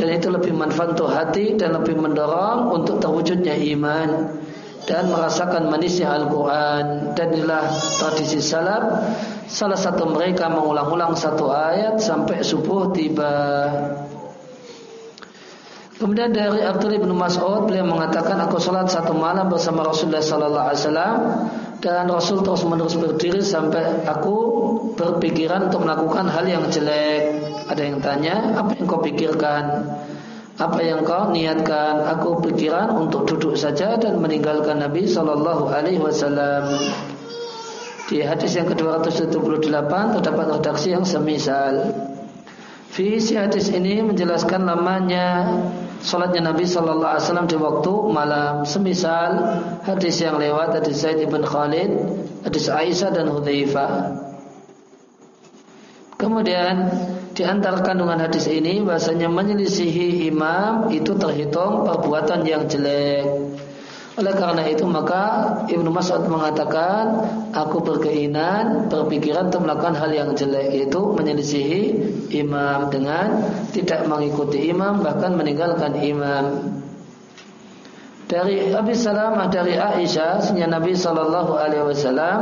Dan itu lebih manfaat untuk hati dan lebih mendorong untuk terwujudnya iman dan merasakan manisnya Al-Quran. Dan inilah tradisi salaf Salah satu mereka mengulang-ulang satu ayat sampai subuh tiba. Kemudian dari Abdullah bin Mas'ud beliau mengatakan aku sholat satu malam bersama Rasulullah Sallallahu Alaihi Wasallam dan Rasul terus menerus berdiri sampai aku berpikiran untuk melakukan hal yang jelek. Ada yang tanya apa yang kau pikirkan? Apa yang kau niatkan? Aku pikiran untuk duduk saja dan meninggalkan Nabi Sallallahu Alaihi Wasallam. Di hadis yang ke-278 terdapat redaksi yang semisal. Visi hadis ini menjelaskan lamanya Salatnya Nabi Sallallahu Alaihi Wasallam di waktu malam Semisal hadis yang lewat Hadis Zaid ibn Khalid Hadis Aisyah dan Hudhaifah Kemudian di antara kandungan hadis ini bahasanya menyelisihi imam itu terhitung perbuatan yang jelek. Oleh karena itu maka Ibnu Mas'ud mengatakan aku berkeinginan berpikiran untuk melakukan hal yang jelek itu menyelisihi imam dengan tidak mengikuti imam bahkan meninggalkan imam. Dari Abi Salamah dari Aisyah Nabi Shallallahu Alaihi Wasallam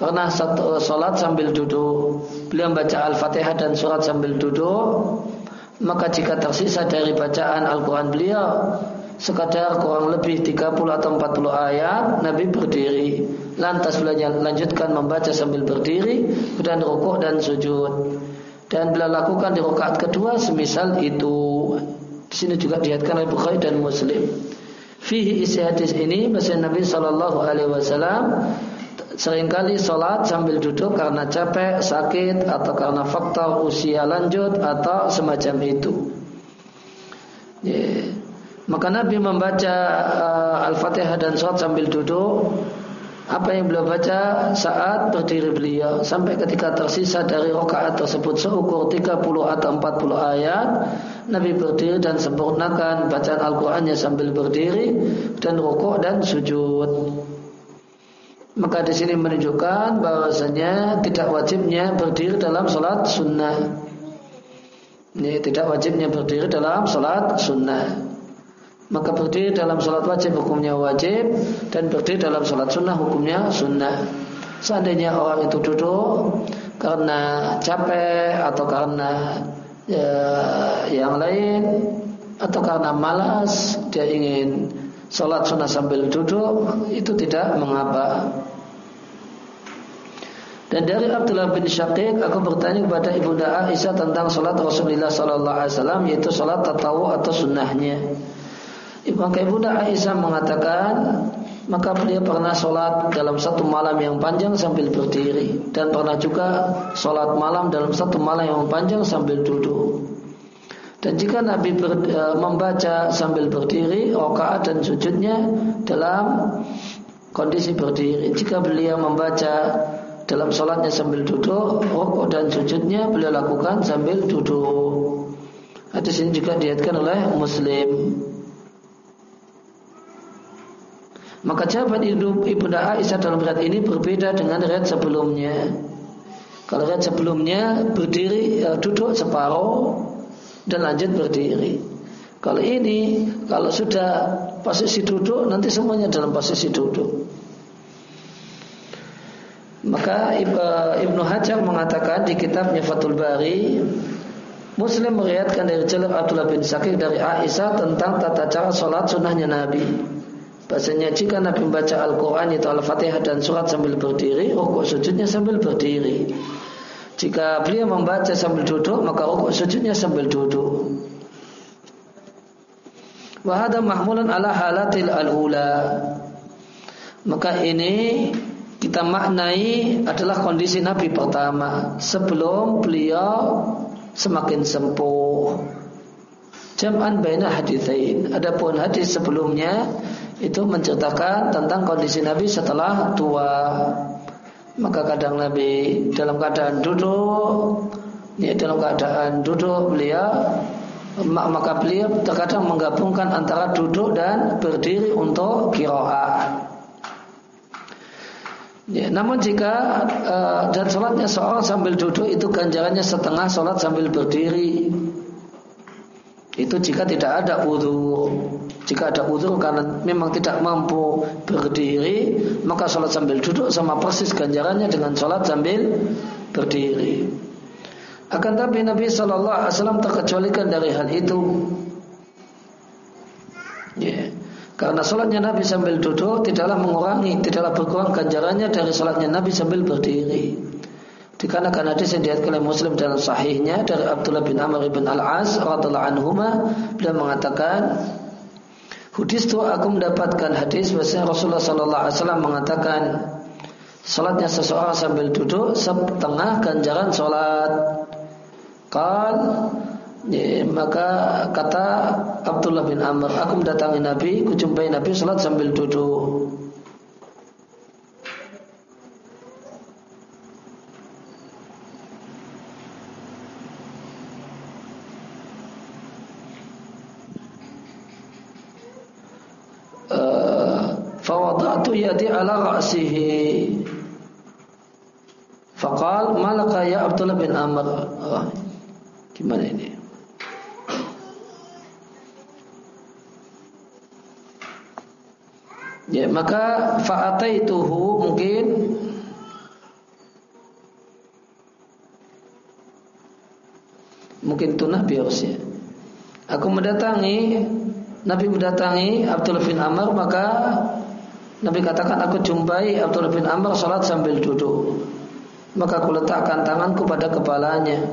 pernah satu solat sambil duduk. Beliau membaca Al-Fatihah dan surat sambil duduk. Maka jika tersisa dari bacaan Al-Quran beliau sekadar kurang lebih 30 atau 40 ayat Nabi berdiri. Lantas beliau lanjutkan membaca sambil berdiri dan rukuk dan sujud. Dan beliau lakukan di rakaat kedua semisal itu. Di sini juga dihatkan oleh Bukhari dan Muslim. Fihi isi hadis ini bahasa Nabi Shallallahu Alaihi Wasallam sering kali sholat sambil duduk karena capek, sakit atau karena faktor usia lanjut atau semacam itu. Maka Nabi membaca uh, Al-Fatihah dan surat sambil duduk. Apa yang beliau baca? Saat berdiri beliau. Sampai ketika tersisa dari rakaat tersebut seukur 30 atau 40 ayat Nabi berdiri dan sempurnakan bacaan Al-Qur'annya sambil berdiri dan rukuk dan sujud maka di sini menunjukkan bahwasanya tidak wajibnya berdiri dalam salat sunnah ini tidak wajibnya berdiri dalam salat sunnah maka berdiri dalam sholat wajib hukumnya wajib dan berdiri dalam sholat sunnah hukumnya sunnah. Seandainya orang itu duduk karena capek atau karena ya, yang lain atau karena malas dia ingin sholat sunnah sambil duduk itu tidak mengapa. Dan dari Abdullah bin Syaqiq aku bertanya kepada ibunda Aisyah tentang sholat Rasulullah Sallallahu Alaihi Wasallam yaitu sholat tatawu atau sunnahnya. Maka Ibunda Aisyah mengatakan maka beliau pernah sholat dalam satu malam yang panjang sambil berdiri dan pernah juga sholat malam dalam satu malam yang panjang sambil duduk. Dan jika Nabi ber, e, membaca sambil berdiri, rakaat dan sujudnya dalam kondisi berdiri. Jika beliau membaca dalam sholatnya sambil duduk, rokok dan sujudnya beliau lakukan sambil duduk. Hadis ini juga diatkan oleh Muslim. Maka jawaban ibu ibunda Aisyah dalam riwayat ini berbeda dengan riwayat sebelumnya. Kalau riwayat sebelumnya berdiri ya, duduk separuh dan lanjut berdiri. Kalau ini kalau sudah posisi duduk nanti semuanya dalam posisi duduk. Maka Ibnu Hajar mengatakan di kitabnya Fathul Bari Muslim meriatkan dari Jalil Abdullah bin Sakir dari Aisyah tentang tata cara sholat sunnahnya Nabi. Bahasanya jika Nabi membaca Al-Quran itu Al-Fatihah dan surat sambil berdiri, rukuk sujudnya sambil berdiri. Jika beliau membaca sambil duduk, maka rukuk sujudnya sambil duduk. Wahada mahmulan ala halatil al-ula. Maka ini kita maknai adalah kondisi Nabi pertama sebelum beliau semakin sempuh. Jam'an baina hadithain. Adapun hadis sebelumnya itu menceritakan tentang kondisi Nabi setelah tua. Maka kadang Nabi dalam keadaan duduk, ya dalam keadaan duduk beliau maka beliau terkadang menggabungkan antara duduk dan berdiri untuk kiroah. Ya, namun jika uh, dan sholatnya seorang sambil duduk itu ganjarannya setengah sholat sambil berdiri. Itu jika tidak ada wudhu. Jika ada udur karena memang tidak mampu berdiri, maka sholat sambil duduk sama persis ganjarannya dengan sholat sambil berdiri. Akan tapi Nabi Shallallahu Alaihi Wasallam terkecualikan dari hal itu. Yeah. Karena sholatnya Nabi sambil duduk tidaklah mengurangi, tidaklah berkurang ganjarannya dari sholatnya Nabi sambil berdiri. Dikarenakan hadis yang diatkan oleh Muslim dalam sahihnya dari Abdullah bin Amr bin Al-As radhiallahu anhuma beliau mengatakan Hudis itu aku mendapatkan hadis bahwa Rasulullah Sallallahu Alaihi Wasallam mengatakan Salatnya seseorang sambil duduk setengah ganjaran salat. Kan ya, maka kata Abdullah bin Amr, aku mendatangi Nabi, kujumpai Nabi salat sambil duduk. Yadi ala ra'sihi faqal malaka ya Abdullah bin Amr oh, gimana ini Ya, maka fa'ataituhu mungkin mungkin tunah biasanya. Aku mendatangi Nabi mendatangi Abdullah bin Amr maka Nabi katakan aku jumpai Abdullah bin Amr salat sambil duduk. Maka aku letakkan tanganku pada kepalanya.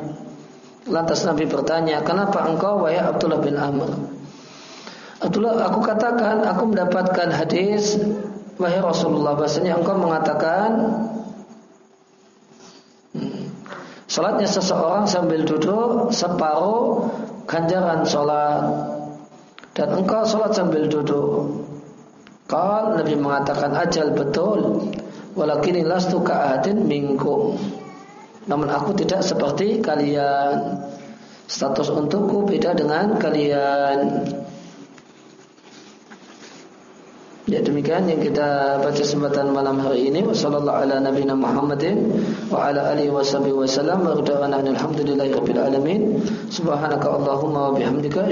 Lantas Nabi bertanya, kenapa engkau wahai Abdullah bin Amr? Abdullah, aku katakan, aku mendapatkan hadis wahai Rasulullah. Bahasanya engkau mengatakan, Salatnya seseorang sambil duduk separuh ganjaran salat dan engkau salat sambil duduk. Kal Nabi mengatakan ajal betul Walakin lastu ka'adin minkum. Namun aku tidak seperti kalian. Status untukku beda dengan kalian. Ya demikian yang kita baca kesempatan malam hari ini. Wassallallahu ala nabiyina Muhammadin wa ala alihi washabihi wasallam wa radana alhamdulillahi rabbil alamin. Subhanaka Allahumma bihamdika.